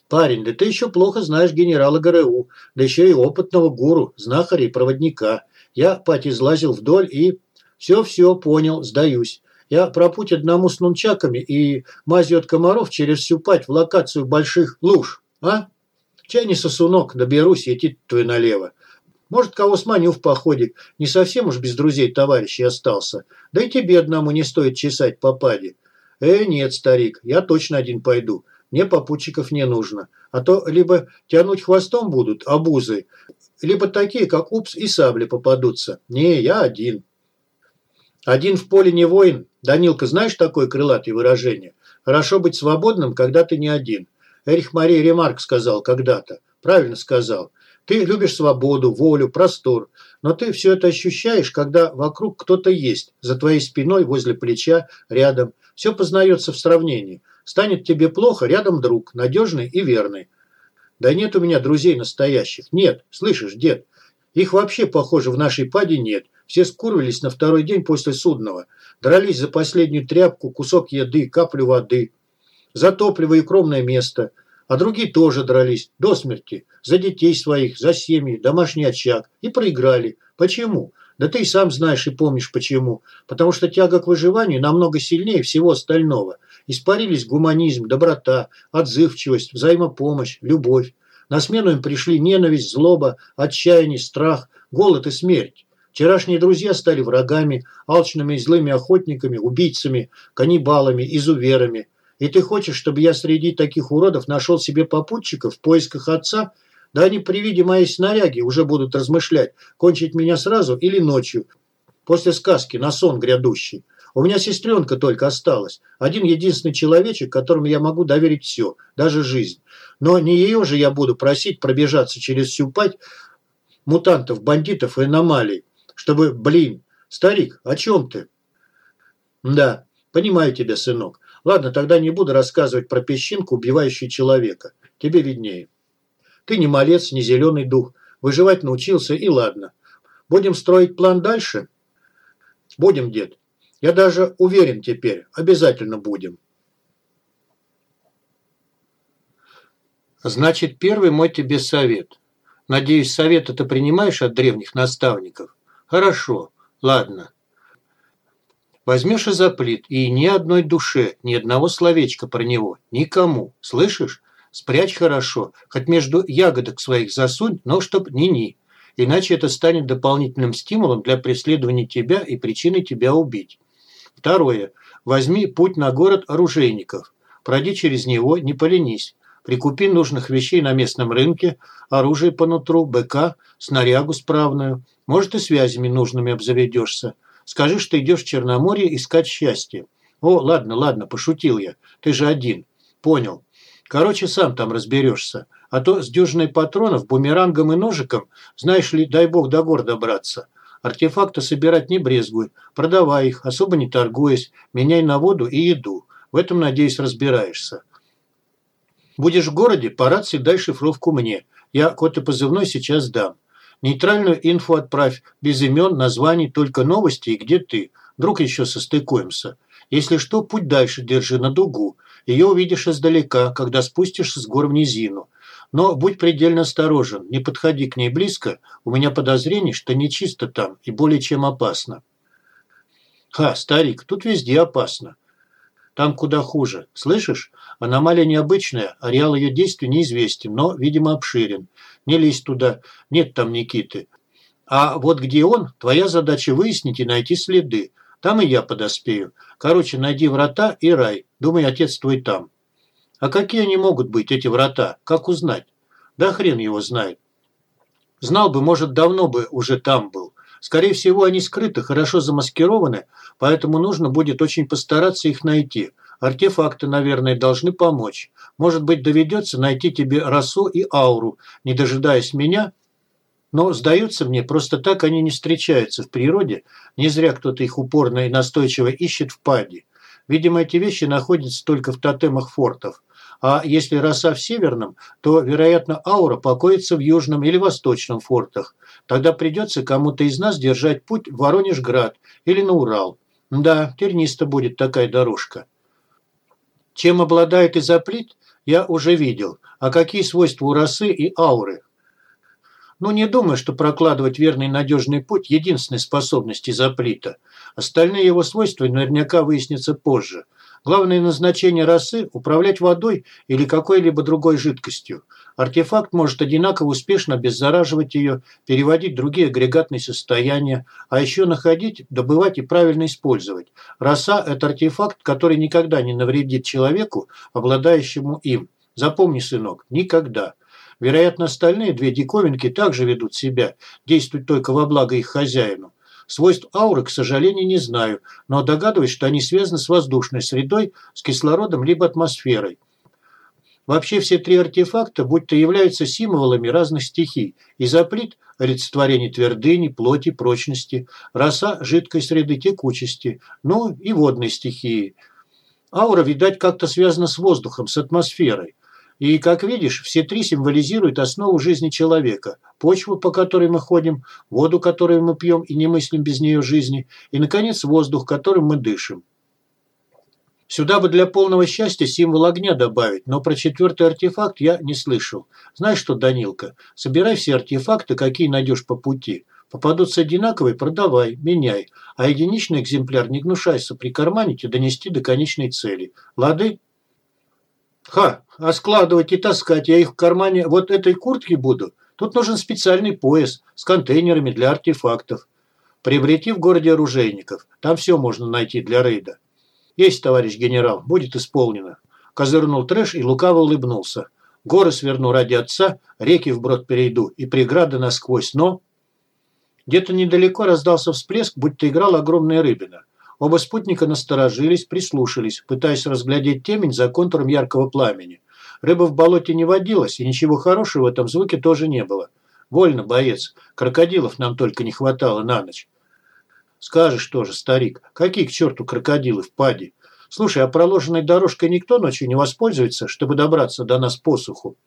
Парень, да ты еще плохо знаешь генерала ГРУ, да еще и опытного гуру, знахаря и проводника. Я, пать, излазил вдоль и... Все-все, понял, сдаюсь. Я про путь одному с нунчаками и мазью от комаров через всю пать в локацию больших луж, а? Чай не сосунок, доберусь, идти твой налево. Может, кого сманю в походе. Не совсем уж без друзей товарищей остался. Да и тебе одному не стоит чесать попади. Э, нет, старик, я точно один пойду. Мне попутчиков не нужно. А то либо тянуть хвостом будут обузы, либо такие, как Упс и Сабли попадутся. Не, я один. Один в поле не воин. Данилка, знаешь такое крылатое выражение? Хорошо быть свободным, когда ты не один. Эрих Мария Ремарк сказал когда-то. Правильно сказал. Ты любишь свободу, волю, простор, но ты все это ощущаешь, когда вокруг кто-то есть, за твоей спиной, возле плеча, рядом. Все познается в сравнении. Станет тебе плохо, рядом друг, надежный и верный. Да нет у меня друзей настоящих. Нет, слышишь, дед, Их вообще, похоже, в нашей паде нет. Все скурвились на второй день после судного. Дрались за последнюю тряпку, кусок еды, каплю воды. За топливо и кромное место. А другие тоже дрались, до смерти. За детей своих, за семьи, домашний очаг. И проиграли. Почему? Да ты и сам знаешь и помнишь почему. Потому что тяга к выживанию намного сильнее всего остального. Испарились гуманизм, доброта, отзывчивость, взаимопомощь, любовь. На смену им пришли ненависть, злоба, отчаяние, страх, голод и смерть. Вчерашние друзья стали врагами, алчными и злыми охотниками, убийцами, каннибалами, изуверами. И ты хочешь, чтобы я среди таких уродов нашел себе попутчиков в поисках отца? Да они при виде моей снаряги уже будут размышлять, кончить меня сразу или ночью, после сказки на сон грядущий. У меня сестренка только осталась. Один единственный человечек, которому я могу доверить все, даже жизнь. Но не ее же я буду просить пробежаться через всю пать мутантов, бандитов и аномалий. Чтобы, блин, старик, о чем ты? Да, понимаю тебя, сынок. Ладно, тогда не буду рассказывать про песчинку, убивающую человека. Тебе виднее. Ты не малец, не зеленый дух. Выживать научился, и ладно. Будем строить план дальше? Будем, дед. Я даже уверен теперь, обязательно будем. Значит, первый мой тебе совет. Надеюсь, совет это принимаешь от древних наставников? Хорошо, ладно. Возьмешь и заплит, и ни одной душе, ни одного словечка про него, никому, слышишь? Спрячь хорошо, хоть между ягодок своих засунь, но чтоб ни-ни. Иначе это станет дополнительным стимулом для преследования тебя и причиной тебя убить. Второе. Возьми путь на город оружейников. Пройди через него, не поленись. Прикупи нужных вещей на местном рынке, оружие по нутру, БК, снарягу справную. Может, и связями нужными обзаведешься. Скажи, что идешь в Черноморье искать счастье. О, ладно, ладно, пошутил я. Ты же один. Понял. Короче, сам там разберешься. А то с дюжиной патронов, бумерангом и ножиком, знаешь ли, дай бог до гор добраться. Артефакты собирать не брезгуй. Продавай их, особо не торгуясь. Меняй на воду и еду. В этом, надеюсь, разбираешься. Будешь в городе, по рации дай шифровку мне. Я код и позывной сейчас дам. Нейтральную инфу отправь, без имен, названий, только новости и где ты. Вдруг еще состыкуемся. Если что, путь дальше держи на дугу. Ее увидишь издалека, когда спустишься с гор в низину. Но будь предельно осторожен, не подходи к ней близко, у меня подозрение, что нечисто там и более чем опасно. Ха, старик, тут везде опасно. Там куда хуже. Слышишь? Аномалия необычная, ареал ее действий неизвестен, но, видимо, обширен. Не лезь туда, нет там Никиты. А вот где он, твоя задача выяснить и найти следы. Там и я подоспею. Короче, найди врата и рай. Думаю, отец твой там. А какие они могут быть, эти врата? Как узнать? Да хрен его знает. Знал бы, может, давно бы уже там был. Скорее всего, они скрыты, хорошо замаскированы, поэтому нужно будет очень постараться их найти. Артефакты, наверное, должны помочь. Может быть, доведется найти тебе росу и ауру, не дожидаясь меня. Но, сдаются мне, просто так они не встречаются в природе. Не зря кто-то их упорно и настойчиво ищет в паде. Видимо, эти вещи находятся только в тотемах фортов. А если роса в северном, то, вероятно, аура покоится в южном или восточном фортах. Тогда придется кому-то из нас держать путь в Воронеж-Град или на Урал. Да, терниста будет такая дорожка. Чем обладает изоплит, я уже видел. А какие свойства у росы и ауры? Ну, не думаю, что прокладывать верный и надежный путь – единственная способность изоплита. Остальные его свойства наверняка выяснятся позже. Главное назначение росы – управлять водой или какой-либо другой жидкостью. Артефакт может одинаково успешно обеззараживать ее, переводить другие агрегатные состояния, а еще находить, добывать и правильно использовать. Роса – это артефакт, который никогда не навредит человеку, обладающему им. Запомни, сынок, никогда. Вероятно, остальные две диковинки также ведут себя, действуют только во благо их хозяину. Свойств ауры, к сожалению, не знаю, но догадываюсь, что они связаны с воздушной средой, с кислородом либо атмосферой. Вообще все три артефакта будто являются символами разных стихий. Изоплит – олицетворение твердыни, плоти, прочности. Роса – жидкой среды текучести. Ну и водной стихии. Аура, видать, как-то связана с воздухом, с атмосферой. И, как видишь, все три символизируют основу жизни человека. Почву, по которой мы ходим, воду, которую мы пьем и не мыслим без нее жизни, и, наконец, воздух, которым мы дышим. Сюда бы для полного счастья символ огня добавить, но про четвертый артефакт я не слышал. Знаешь что, Данилка, собирай все артефакты, какие найдешь по пути. Попадутся одинаковые – продавай, меняй, а единичный экземпляр не гнушайся прикарманить и донести до конечной цели. Лады? Ха, а складывать и таскать я их в кармане вот этой куртки буду? Тут нужен специальный пояс с контейнерами для артефактов. Приобрети в городе оружейников, там все можно найти для рейда. Есть, товарищ генерал, будет исполнено. Козырнул трэш и лукаво улыбнулся. Горы сверну ради отца, реки вброд перейду и преграды насквозь, но... Где-то недалеко раздался всплеск, будто играла огромная рыбина. Оба спутника насторожились, прислушались, пытаясь разглядеть темень за контуром яркого пламени. Рыба в болоте не водилась, и ничего хорошего в этом звуке тоже не было. Вольно, боец. Крокодилов нам только не хватало на ночь. Скажешь тоже, старик, какие к черту крокодилы в паде? Слушай, а проложенной дорожкой никто ночью не воспользуется, чтобы добраться до нас по суху?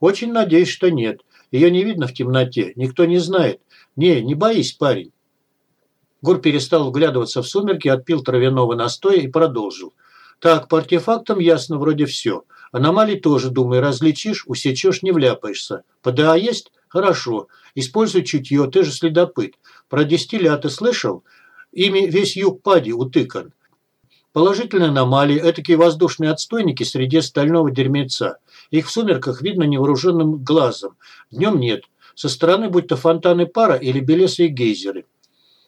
Очень надеюсь, что нет. Ее не видно в темноте, никто не знает. Не, не боись, парень. Гур перестал вглядываться в сумерки, отпил травяного настоя и продолжил. Так, по артефактам ясно вроде все. Аномалий тоже, думай, различишь, усечешь, не вляпаешься. ПДА есть? Хорошо. Используй чутье, ты же следопыт. Про дистилляты слышал? Ими весь юг Пади утыкан. Положительные аномалии – этакие воздушные отстойники среди стального дерьмеца. Их в сумерках видно невооруженным глазом. Днем нет. Со стороны будь то фонтаны пара или белесые гейзеры.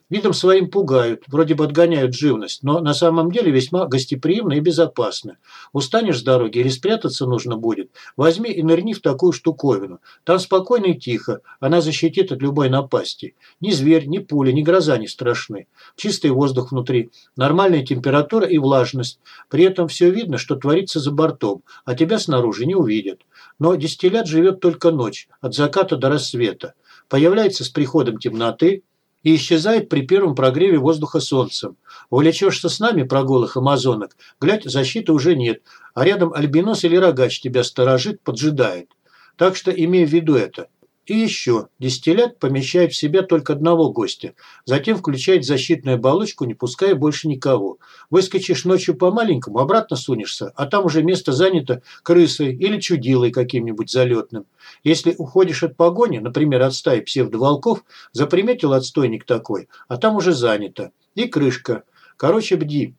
Видом своим пугают, вроде бы отгоняют живность, но на самом деле весьма гостеприимно и безопасно. Устанешь с дороги или спрятаться нужно будет, возьми и нырни в такую штуковину. Там спокойно и тихо, она защитит от любой напасти. Ни зверь, ни пуля, ни гроза не страшны. Чистый воздух внутри, нормальная температура и влажность. При этом все видно, что творится за бортом, а тебя снаружи не увидят. Но дистиллят живет только ночь, от заката до рассвета. Появляется с приходом темноты, и исчезает при первом прогреве воздуха солнцем. Увлечешься с нами про голых амазонок, глядь, защиты уже нет, а рядом альбинос или рогач тебя сторожит, поджидает. Так что имей в виду это. И еще, дистиллят помещает в себя только одного гостя, затем включает защитную оболочку, не пуская больше никого. Выскочишь ночью по-маленькому, обратно сунешься, а там уже место занято крысой или чудилой каким-нибудь залетным. Если уходишь от погони, например, от стаи псевдоволков, заприметил отстойник такой, а там уже занято. И крышка. Короче, бди.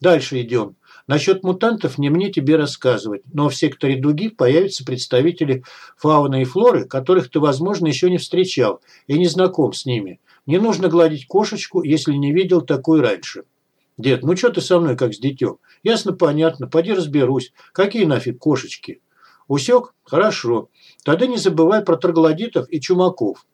Дальше идем. Насчет мутантов не мне тебе рассказывать, но в секторе дуги появятся представители фауны и флоры, которых ты, возможно, еще не встречал и не знаком с ними. Не нужно гладить кошечку, если не видел такой раньше. Дед, ну что ты со мной как с детем? Ясно, понятно, поди разберусь. Какие нафиг кошечки? Усек? Хорошо. Тогда не забывай про троглодитов и чумаков.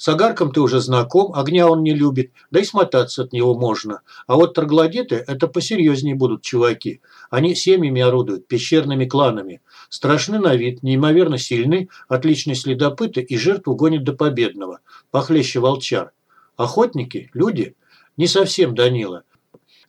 С огарком ты уже знаком, огня он не любит, да и смотаться от него можно. А вот троглодиты – это посерьезнее будут чуваки. Они семьями орудуют, пещерными кланами. Страшны на вид, неимоверно сильны, отличные следопыты и жертву гонят до победного. Похлеще волчар. Охотники? Люди? Не совсем, Данила.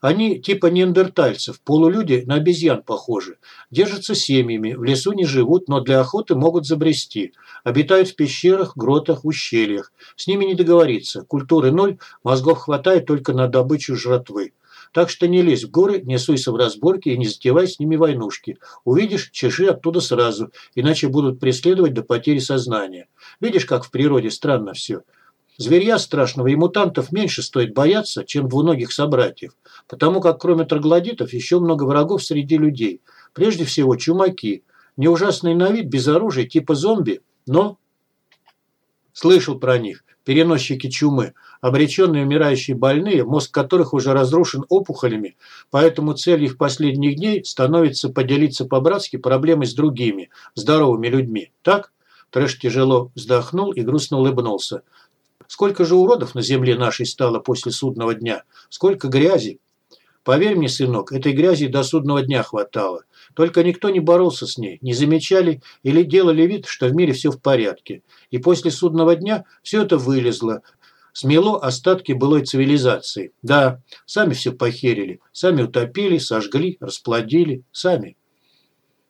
Они типа неандертальцев, полулюди на обезьян похожи. Держатся семьями, в лесу не живут, но для охоты могут забрести. Обитают в пещерах, гротах, ущельях. С ними не договориться. Культуры ноль, мозгов хватает только на добычу жратвы. Так что не лезь в горы, не суйся в разборки и не затевай с ними войнушки. Увидишь, чеши оттуда сразу, иначе будут преследовать до потери сознания. Видишь, как в природе странно все. Зверья страшного и мутантов меньше стоит бояться, чем двуногих собратьев, потому как кроме троглодитов еще много врагов среди людей. Прежде всего чумаки. Не ужасный на вид, без оружия, типа зомби, но... Слышал про них. Переносчики чумы. Обреченные умирающие больные, мозг которых уже разрушен опухолями, поэтому целью их последних дней становится поделиться по-братски проблемой с другими, здоровыми людьми. Так? Трэш тяжело вздохнул и грустно улыбнулся. Сколько же уродов на земле нашей стало после судного дня? Сколько грязи? Поверь мне, сынок, этой грязи до судного дня хватало. Только никто не боролся с ней, не замечали или делали вид, что в мире все в порядке. И после судного дня все это вылезло, смело остатки былой цивилизации. Да, сами все похерили, сами утопили, сожгли, расплодили, сами.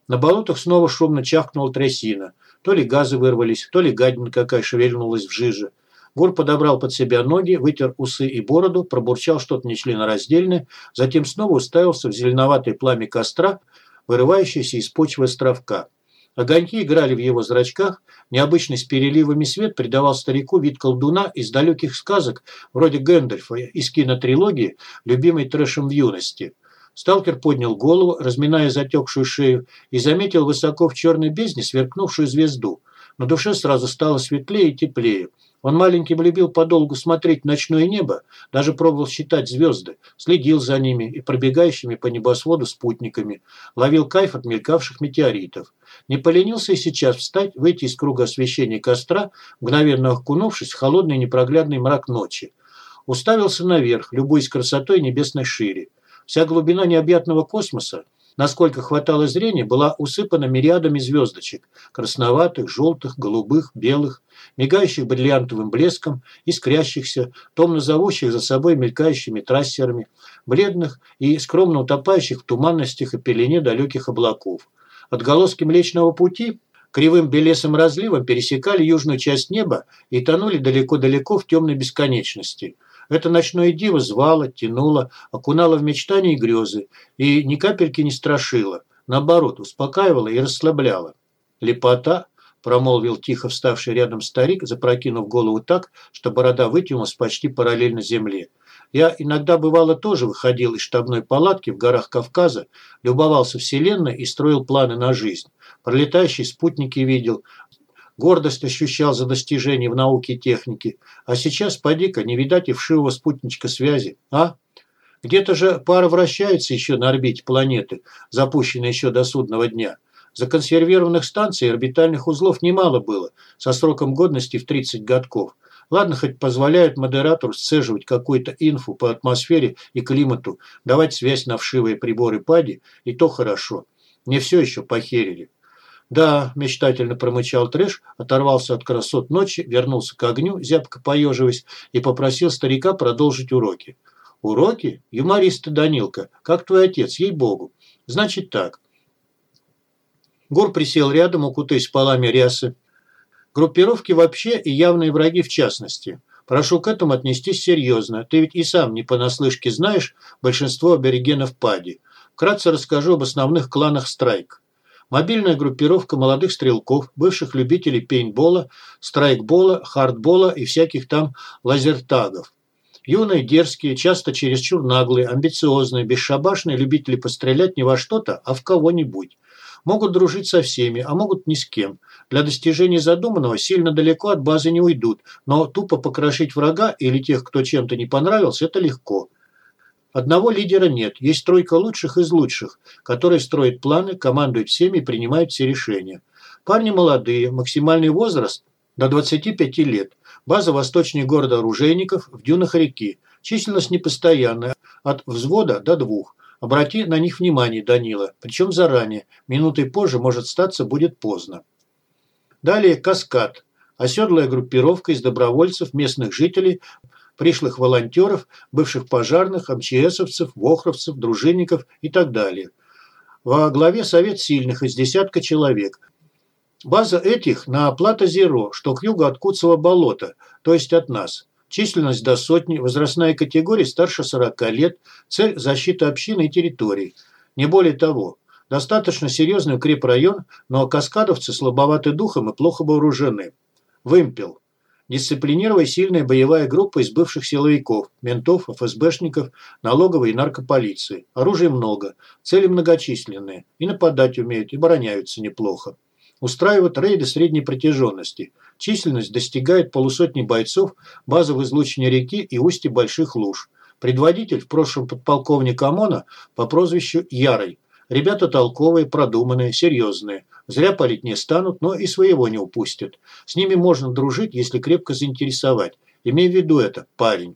На болотах снова шумно чавкнула трясина. То ли газы вырвались, то ли гадина какая шевельнулась в жиже. Гор подобрал под себя ноги, вытер усы и бороду, пробурчал что-то нечленораздельное, затем снова уставился в зеленоватое пламя костра, вырывающееся из почвы островка. Огоньки играли в его зрачках, необычный с переливами свет придавал старику вид колдуна из далеких сказок, вроде Гэндальфа из кинотрилогии, любимой трэшем в юности. Сталкер поднял голову, разминая затекшую шею, и заметил высоко в черной бездне сверкнувшую звезду. На душе сразу стало светлее и теплее. Он маленьким любил подолгу смотреть ночное небо, даже пробовал считать звезды, следил за ними и пробегающими по небосводу спутниками, ловил кайф от мелькавших метеоритов. Не поленился и сейчас встать, выйти из круга освещения костра, мгновенно окунувшись в холодный непроглядный мрак ночи. Уставился наверх, любуясь красотой небесной шире. Вся глубина необъятного космоса, насколько хватало зрения, была усыпана мириадами звездочек – красноватых, желтых, голубых, белых, мигающих бриллиантовым блеском, искрящихся, томно зовущих за собой мелькающими трассерами, бледных и скромно утопающих в туманностях и пелене далеких облаков. Отголоски Млечного Пути кривым белесым разливом пересекали южную часть неба и тонули далеко-далеко в темной бесконечности – это ночное диво звало, тянуло, окунало в мечтания и грезы, и ни капельки не страшило, наоборот, успокаивало и расслабляло. «Лепота», – промолвил тихо вставший рядом старик, запрокинув голову так, что борода вытянулась почти параллельно земле. Я иногда бывало тоже выходил из штабной палатки в горах Кавказа, любовался вселенной и строил планы на жизнь. Пролетающие спутники видел, гордость ощущал за достижения в науке и технике. А сейчас, поди-ка, не видать и вшивого спутничка связи, а? Где-то же пара вращается еще на орбите планеты, запущенной еще до судного дня. Законсервированных станций и орбитальных узлов немало было, со сроком годности в 30 годков. Ладно, хоть позволяют модератору сцеживать какую-то инфу по атмосфере и климату, давать связь на вшивые приборы ПАДи, и то хорошо. Не все еще похерили. «Да», – мечтательно промычал Трэш, оторвался от красот ночи, вернулся к огню, зябко поеживаясь, и попросил старика продолжить уроки. «Уроки? Юморист Данилка, как твой отец, ей-богу. Значит так». Гор присел рядом, укутаясь полами рясы. «Группировки вообще и явные враги в частности. Прошу к этому отнестись серьезно. Ты ведь и сам не понаслышке знаешь большинство аборигенов Пади. Вкратце расскажу об основных кланах Страйк. Мобильная группировка молодых стрелков, бывших любителей пейнтбола, страйкбола, хардбола и всяких там лазертагов. Юные, дерзкие, часто чересчур наглые, амбициозные, бесшабашные любители пострелять не во что-то, а в кого-нибудь. Могут дружить со всеми, а могут ни с кем. Для достижения задуманного сильно далеко от базы не уйдут, но тупо покрошить врага или тех, кто чем-то не понравился, это легко – Одного лидера нет, есть тройка лучших из лучших, которые строят планы, командуют всеми и принимают все решения. Парни молодые, максимальный возраст до 25 лет. База восточнее города оружейников в дюнах реки. Численность непостоянная, от взвода до двух. Обрати на них внимание, Данила, причем заранее. Минутой позже, может статься, будет поздно. Далее каскад. Оседлая группировка из добровольцев, местных жителей, пришлых волонтеров, бывших пожарных, МЧСовцев, вохровцев, дружинников и так далее. Во главе совет сильных из десятка человек. База этих на Плата-Зеро, что к югу от Куцева болота, то есть от нас. Численность до сотни, возрастная категория старше 40 лет, цель – защита общины и территорий. Не более того. Достаточно серьезный укрепрайон, но каскадовцы слабоваты духом и плохо вооружены. Вымпел. Дисциплинированная сильная боевая группа из бывших силовиков, ментов, ФСБшников, налоговой и наркополиции. Оружия много, цели многочисленные, и нападать умеют, и обороняются неплохо. Устраивают рейды средней протяженности. Численность достигает полусотни бойцов, база в излучине реки и устье больших луж. Предводитель, в прошлом подполковник ОМОНа, по прозвищу Ярый. Ребята толковые, продуманные, серьезные. Зря палить не станут, но и своего не упустят. С ними можно дружить, если крепко заинтересовать. Имей в виду это, парень.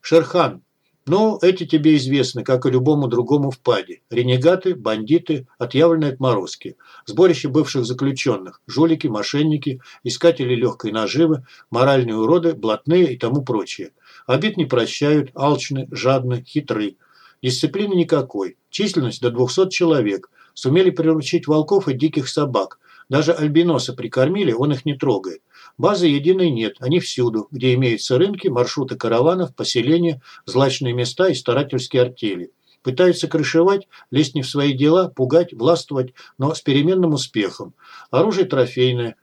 Шерхан. Ну, эти тебе известны, как и любому другому в паде. Ренегаты, бандиты, отъявленные отморозки. Сборище бывших заключенных. Жулики, мошенники, искатели легкой наживы, моральные уроды, блатные и тому прочее. Обид не прощают, алчны, жадны, хитры. Дисциплины никакой. Численность до 200 человек. Сумели приручить волков и диких собак. Даже альбиноса прикормили, он их не трогает. Базы единой нет, они всюду, где имеются рынки, маршруты караванов, поселения, злачные места и старательские артели. Пытаются крышевать, лезть не в свои дела, пугать, властвовать, но с переменным успехом. Оружие трофейное.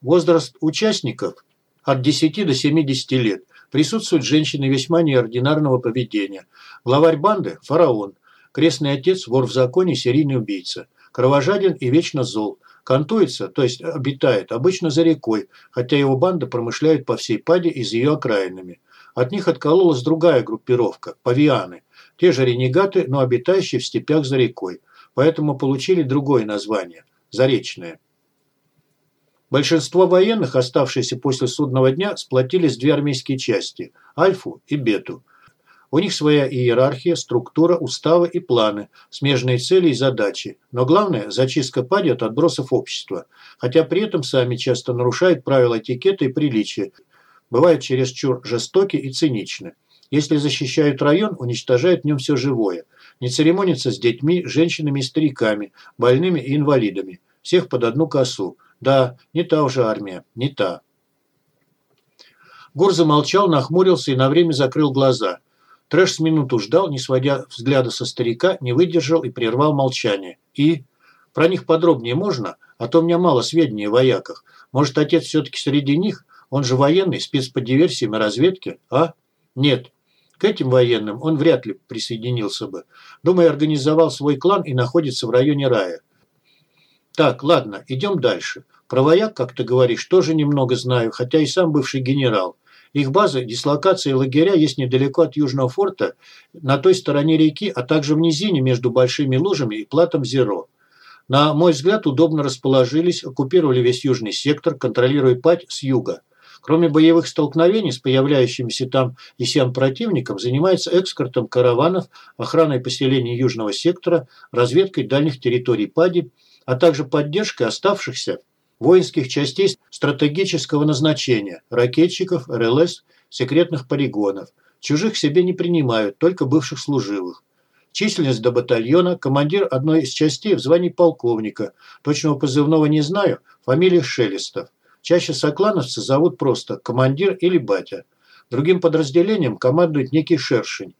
Возраст участников от 10 до 70 лет. Присутствуют женщины весьма неординарного поведения. Главарь банды – фараон. Крестный отец – вор в законе, серийный убийца. Кровожаден и вечно зол. Кантуется, то есть обитает, обычно за рекой, хотя его банда промышляет по всей паде и за ее окраинами. От них откололась другая группировка – павианы. Те же ренегаты, но обитающие в степях за рекой. Поэтому получили другое название – заречные. Большинство военных, оставшиеся после судного дня, сплотились в две армейские части – Альфу и Бету – у них своя иерархия, структура, уставы и планы, смежные цели и задачи. Но главное – зачистка пади от отбросов общества. Хотя при этом сами часто нарушают правила этикета и приличия. Бывают чересчур жестоки и циничны. Если защищают район, уничтожают в нем все живое. Не церемонятся с детьми, женщинами и стариками, больными и инвалидами. Всех под одну косу. Да, не та уже армия, не та. Гур замолчал, нахмурился и на время закрыл глаза – Трэш с минуту ждал, не сводя взгляда со старика, не выдержал и прервал молчание. И? Про них подробнее можно? А то у меня мало сведений о вояках. Может, отец все-таки среди них? Он же военный, спец по диверсиям и разведке, а? Нет. К этим военным он вряд ли присоединился бы. Думаю, организовал свой клан и находится в районе рая. Так, ладно, идем дальше. Про вояк, как ты говоришь, тоже немного знаю, хотя и сам бывший генерал. Их базы, дислокации и лагеря есть недалеко от Южного форта, на той стороне реки, а также в низине между Большими лужами и платом Зеро. На мой взгляд, удобно расположились, оккупировали весь южный сектор, контролируя пать с юга. Кроме боевых столкновений с появляющимися там и сям противником, занимается экскортом караванов, охраной поселений южного сектора, разведкой дальних территорий Пади, а также поддержкой оставшихся воинских частей стратегического назначения, ракетчиков, РЛС, секретных полигонов. Чужих себе не принимают, только бывших служивых. Численность до батальона, командир одной из частей в звании полковника. Точного позывного не знаю, фамилия Шелестов. Чаще соклановцы зовут просто командир или батя. Другим подразделением командует некий шершень.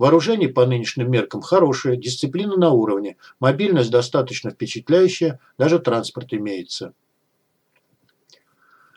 Вооружение по нынешним меркам хорошее, дисциплина на уровне, мобильность достаточно впечатляющая, даже транспорт имеется.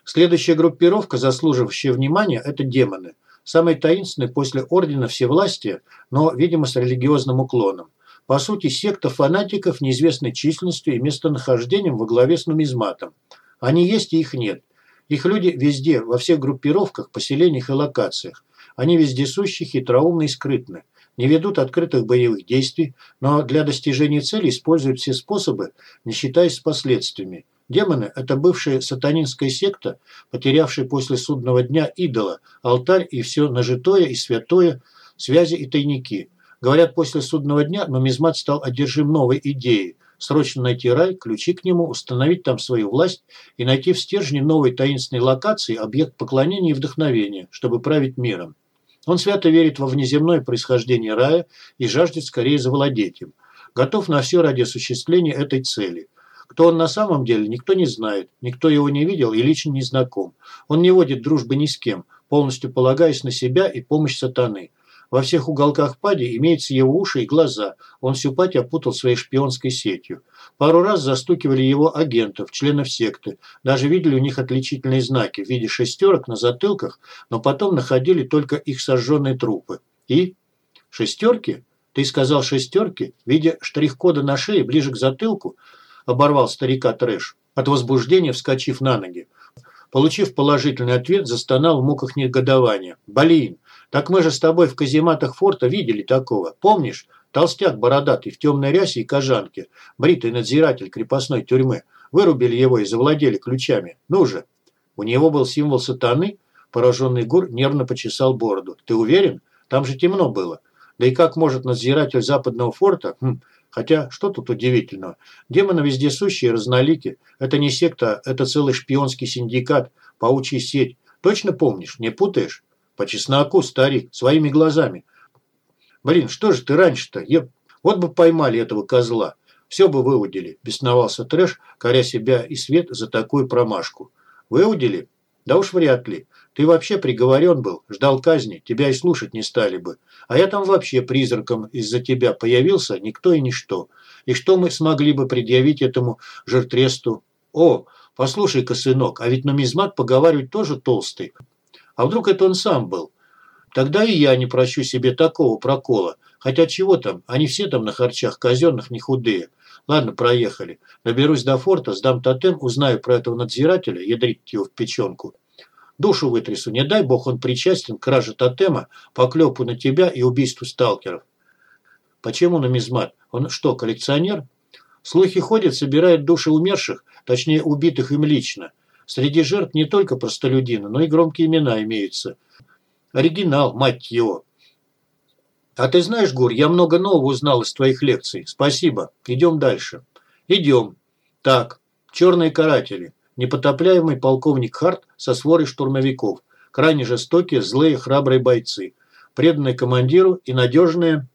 Следующая группировка, заслуживающая внимания, это демоны. Самые таинственные после Ордена Всевластия, но, видимо, с религиозным уклоном. По сути, секта фанатиков неизвестной численностью и местонахождением во главе с нумизматом. Они есть и их нет. Их люди везде, во всех группировках, поселениях и локациях. Они вездесущие, хитроумны и скрытны не ведут открытых боевых действий, но для достижения цели используют все способы, не считаясь с последствиями. Демоны – это бывшая сатанинская секта, потерявшая после судного дня идола, алтарь и все нажитое и святое, связи и тайники. Говорят, после судного дня нумизмат стал одержим новой идеей – срочно найти рай, ключи к нему, установить там свою власть и найти в стержне новой таинственной локации объект поклонения и вдохновения, чтобы править миром. Он свято верит во внеземное происхождение рая и жаждет скорее завладеть им. Готов на все ради осуществления этой цели. Кто он на самом деле, никто не знает, никто его не видел и лично не знаком. Он не водит дружбы ни с кем, полностью полагаясь на себя и помощь сатаны – во всех уголках пади имеются его уши и глаза. Он всю пать опутал своей шпионской сетью. Пару раз застукивали его агентов, членов секты. Даже видели у них отличительные знаки в виде шестерок на затылках, но потом находили только их сожженные трупы. И? Шестерки? Ты сказал шестерки? В виде штрих-кода на шее ближе к затылку? Оборвал старика Трэш, от возбуждения вскочив на ноги. Получив положительный ответ, застонал в муках негодования. «Блин, так мы же с тобой в казематах форта видели такого. Помнишь? Толстяк бородатый в темной рясе и кожанке. Бритый надзиратель крепостной тюрьмы. Вырубили его и завладели ключами. Ну же. У него был символ сатаны? Пораженный Гур нервно почесал бороду. Ты уверен? Там же темно было. Да и как может надзиратель западного форта... Хм, Хотя, что тут удивительного? Демоны вездесущие, разнолики. Это не секта, это целый шпионский синдикат, паучья сеть. Точно помнишь? Не путаешь? По чесноку, старик, своими глазами. Блин, что же ты раньше-то? Я... Вот бы поймали этого козла. Все бы выудили, бесновался Трэш, коря себя и Свет за такую промашку. Выудили? Да уж вряд ли. Ты вообще приговорен был, ждал казни, тебя и слушать не стали бы. А я там вообще призраком из-за тебя появился, никто и ничто. И что мы смогли бы предъявить этому жертресту? О, послушай-ка, сынок, а ведь нумизмат поговаривать тоже толстый. А вдруг это он сам был? Тогда и я не прощу себе такого прокола. Хотя чего там, они все там на харчах казенных не худые. Ладно, проехали. Доберусь до форта, сдам тотем, узнаю про этого надзирателя, ядрить его в печенку. Душу вытрясу, не дай бог он причастен к краже тотема, поклепу на тебя и убийству сталкеров. Почему нумизмат? Он что, коллекционер? Слухи ходят, собирает души умерших, точнее убитых им лично. Среди жертв не только простолюдины, но и громкие имена имеются. Оригинал, мать его. А ты знаешь, Гур, я много нового узнал из твоих лекций. Спасибо. Идем дальше. Идем. Так, черные каратели непотопляемый полковник Харт со сворой штурмовиков, крайне жестокие, злые, храбрые бойцы, преданные командиру и надежные,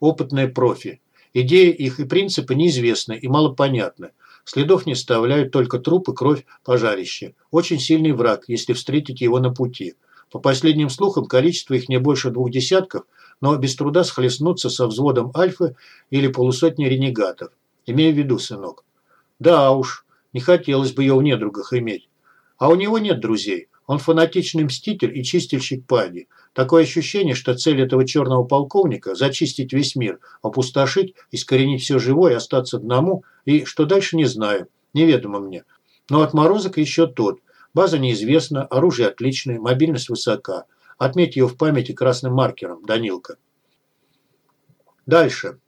опытные профи. Идеи их и принципы неизвестны и малопонятны. Следов не оставляют только трупы, кровь, пожарище. Очень сильный враг, если встретить его на пути. По последним слухам, количество их не больше двух десятков, но без труда схлестнуться со взводом альфы или полусотни ренегатов. Имею в виду, сынок. Да уж, не хотелось бы ее в недругах иметь. А у него нет друзей. Он фанатичный мститель и чистильщик пади. Такое ощущение, что цель этого черного полковника – зачистить весь мир, опустошить, искоренить все живое, остаться одному, и что дальше не знаю, неведомо мне. Но отморозок еще тот. База неизвестна, оружие отличное, мобильность высока. Отметь ее в памяти красным маркером, Данилка. Дальше.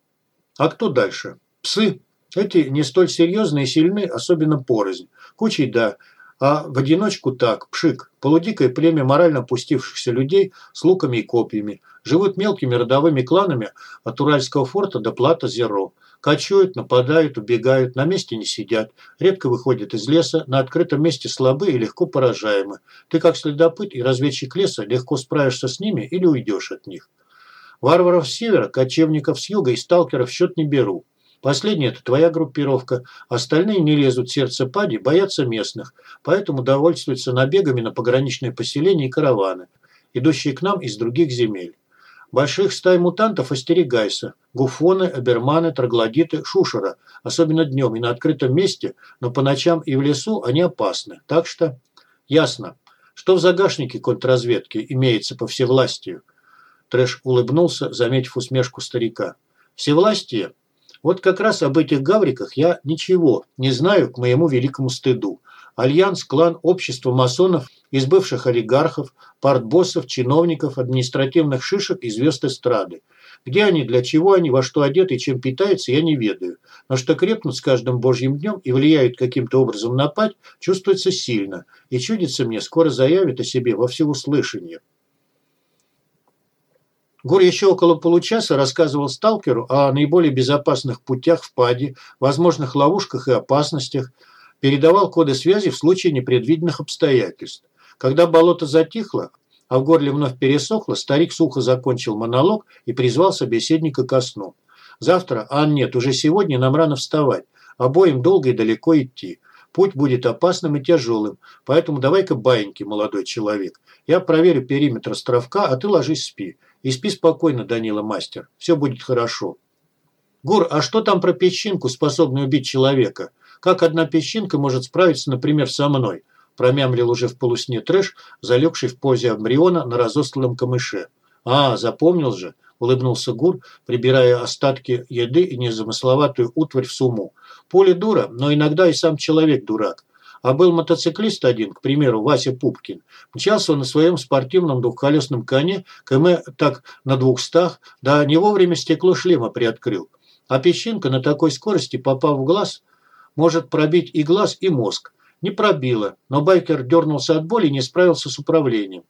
А кто дальше? Псы? Эти не столь серьезные и сильны, особенно порознь. Кучей – да, а в одиночку так, пшик, полудикое племя морально опустившихся людей с луками и копьями. Живут мелкими родовыми кланами от Уральского форта до плата Зеро. Кочуют, нападают, убегают, на месте не сидят, редко выходят из леса, на открытом месте слабы и легко поражаемы. Ты как следопыт и разведчик леса легко справишься с ними или уйдешь от них. Варваров с севера, кочевников с юга и сталкеров в счет не беру. Последняя – это твоя группировка. Остальные не лезут в сердце пади, боятся местных, поэтому довольствуются набегами на пограничные поселения и караваны, идущие к нам из других земель. Больших стай мутантов остерегайся. Гуфоны, оберманы, троглодиты, шушера. Особенно днем и на открытом месте, но по ночам и в лесу они опасны. Так что ясно. Что в загашнике контрразведки имеется по всевластию? Трэш улыбнулся, заметив усмешку старика. Всевластие вот как раз об этих гавриках я ничего не знаю к моему великому стыду. Альянс, клан, общество масонов из бывших олигархов, партбоссов, чиновников, административных шишек и звезд эстрады. Где они, для чего они, во что одеты и чем питаются, я не ведаю. Но что крепнут с каждым божьим днем и влияют каким-то образом на Падь, чувствуется сильно. И чудится мне, скоро заявит о себе во всеуслышание. Гур еще около получаса рассказывал сталкеру о наиболее безопасных путях в паде, возможных ловушках и опасностях, передавал коды связи в случае непредвиденных обстоятельств. Когда болото затихло, а в горле вновь пересохло, старик сухо закончил монолог и призвал собеседника ко сну. «Завтра, а нет, уже сегодня нам рано вставать. Обоим долго и далеко идти. Путь будет опасным и тяжелым, поэтому давай-ка баиньки, молодой человек. Я проверю периметр островка, а ты ложись спи. И спи спокойно, Данила Мастер. Все будет хорошо. Гур, а что там про песчинку, способную убить человека? Как одна песчинка может справиться, например, со мной? Промямлил уже в полусне трэш, залегший в позе амбриона на разостланном камыше. А, запомнил же, улыбнулся Гур, прибирая остатки еды и незамысловатую утварь в сумму. Поле дура, но иногда и сам человек дурак. А был мотоциклист один, к примеру, Вася Пупкин. Мчался он на своем спортивном двухколесном коне, км так на двухстах, да не вовремя стекло шлема приоткрыл. А песчинка на такой скорости, попав в глаз, может пробить и глаз, и мозг. Не пробило, но байкер дернулся от боли и не справился с управлением.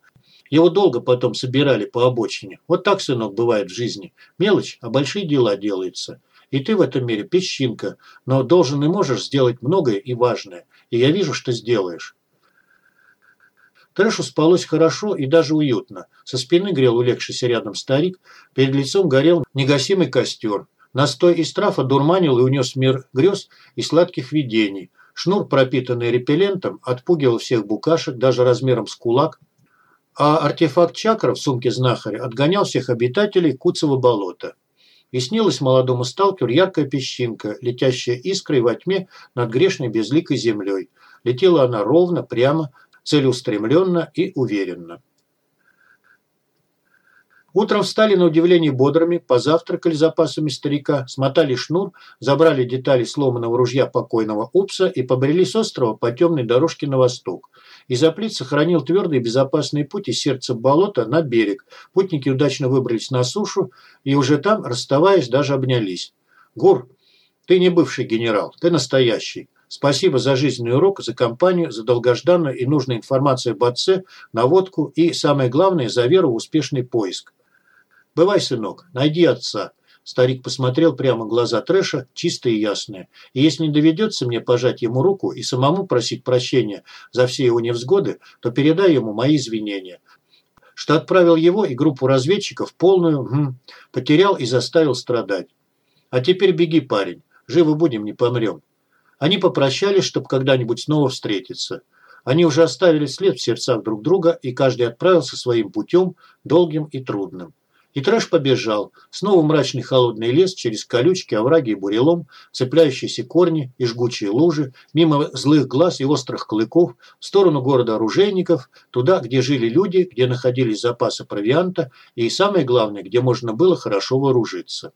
Его долго потом собирали по обочине. Вот так, сынок, бывает в жизни. Мелочь, а большие дела делаются. И ты в этом мире песчинка, но должен и можешь сделать многое и важное. И я вижу, что сделаешь. Трэшу спалось хорошо и даже уютно. Со спины грел улегшийся рядом старик, перед лицом горел негасимый костер. Настой из трав одурманил и унес мир грез и сладких видений. Шнур, пропитанный репеллентом, отпугивал всех букашек, даже размером с кулак, а артефакт чакра в сумке знахаря отгонял всех обитателей Куцева болота. И снилась молодому сталкеру яркая песчинка, летящая искрой во тьме над грешной безликой землей. Летела она ровно, прямо, целеустремленно и уверенно. Утром встали на удивление бодрыми, позавтракали запасами старика, смотали шнур, забрали детали сломанного ружья покойного Упса и побрели с острова по темной дорожке на восток. Изоплит сохранил твердый и безопасный путь из сердца болота на берег. Путники удачно выбрались на сушу и уже там, расставаясь, даже обнялись. «Гур, ты не бывший генерал, ты настоящий. Спасибо за жизненный урок, за компанию, за долгожданную и нужную информацию об отце, наводку и, самое главное, за веру в успешный поиск. «Бывай, сынок, найди отца». Старик посмотрел прямо в глаза Трэша, чистые и ясные. И если не доведется мне пожать ему руку и самому просить прощения за все его невзгоды, то передай ему мои извинения. Что отправил его и группу разведчиков полную, хм, потерял и заставил страдать. А теперь беги, парень. Живы будем, не помрем. Они попрощались, чтобы когда-нибудь снова встретиться. Они уже оставили след в сердцах друг друга, и каждый отправился своим путем, долгим и трудным. И трэш побежал. Снова мрачный холодный лес, через колючки, овраги и бурелом, цепляющиеся корни и жгучие лужи, мимо злых глаз и острых клыков, в сторону города оружейников, туда, где жили люди, где находились запасы провианта и, самое главное, где можно было хорошо вооружиться.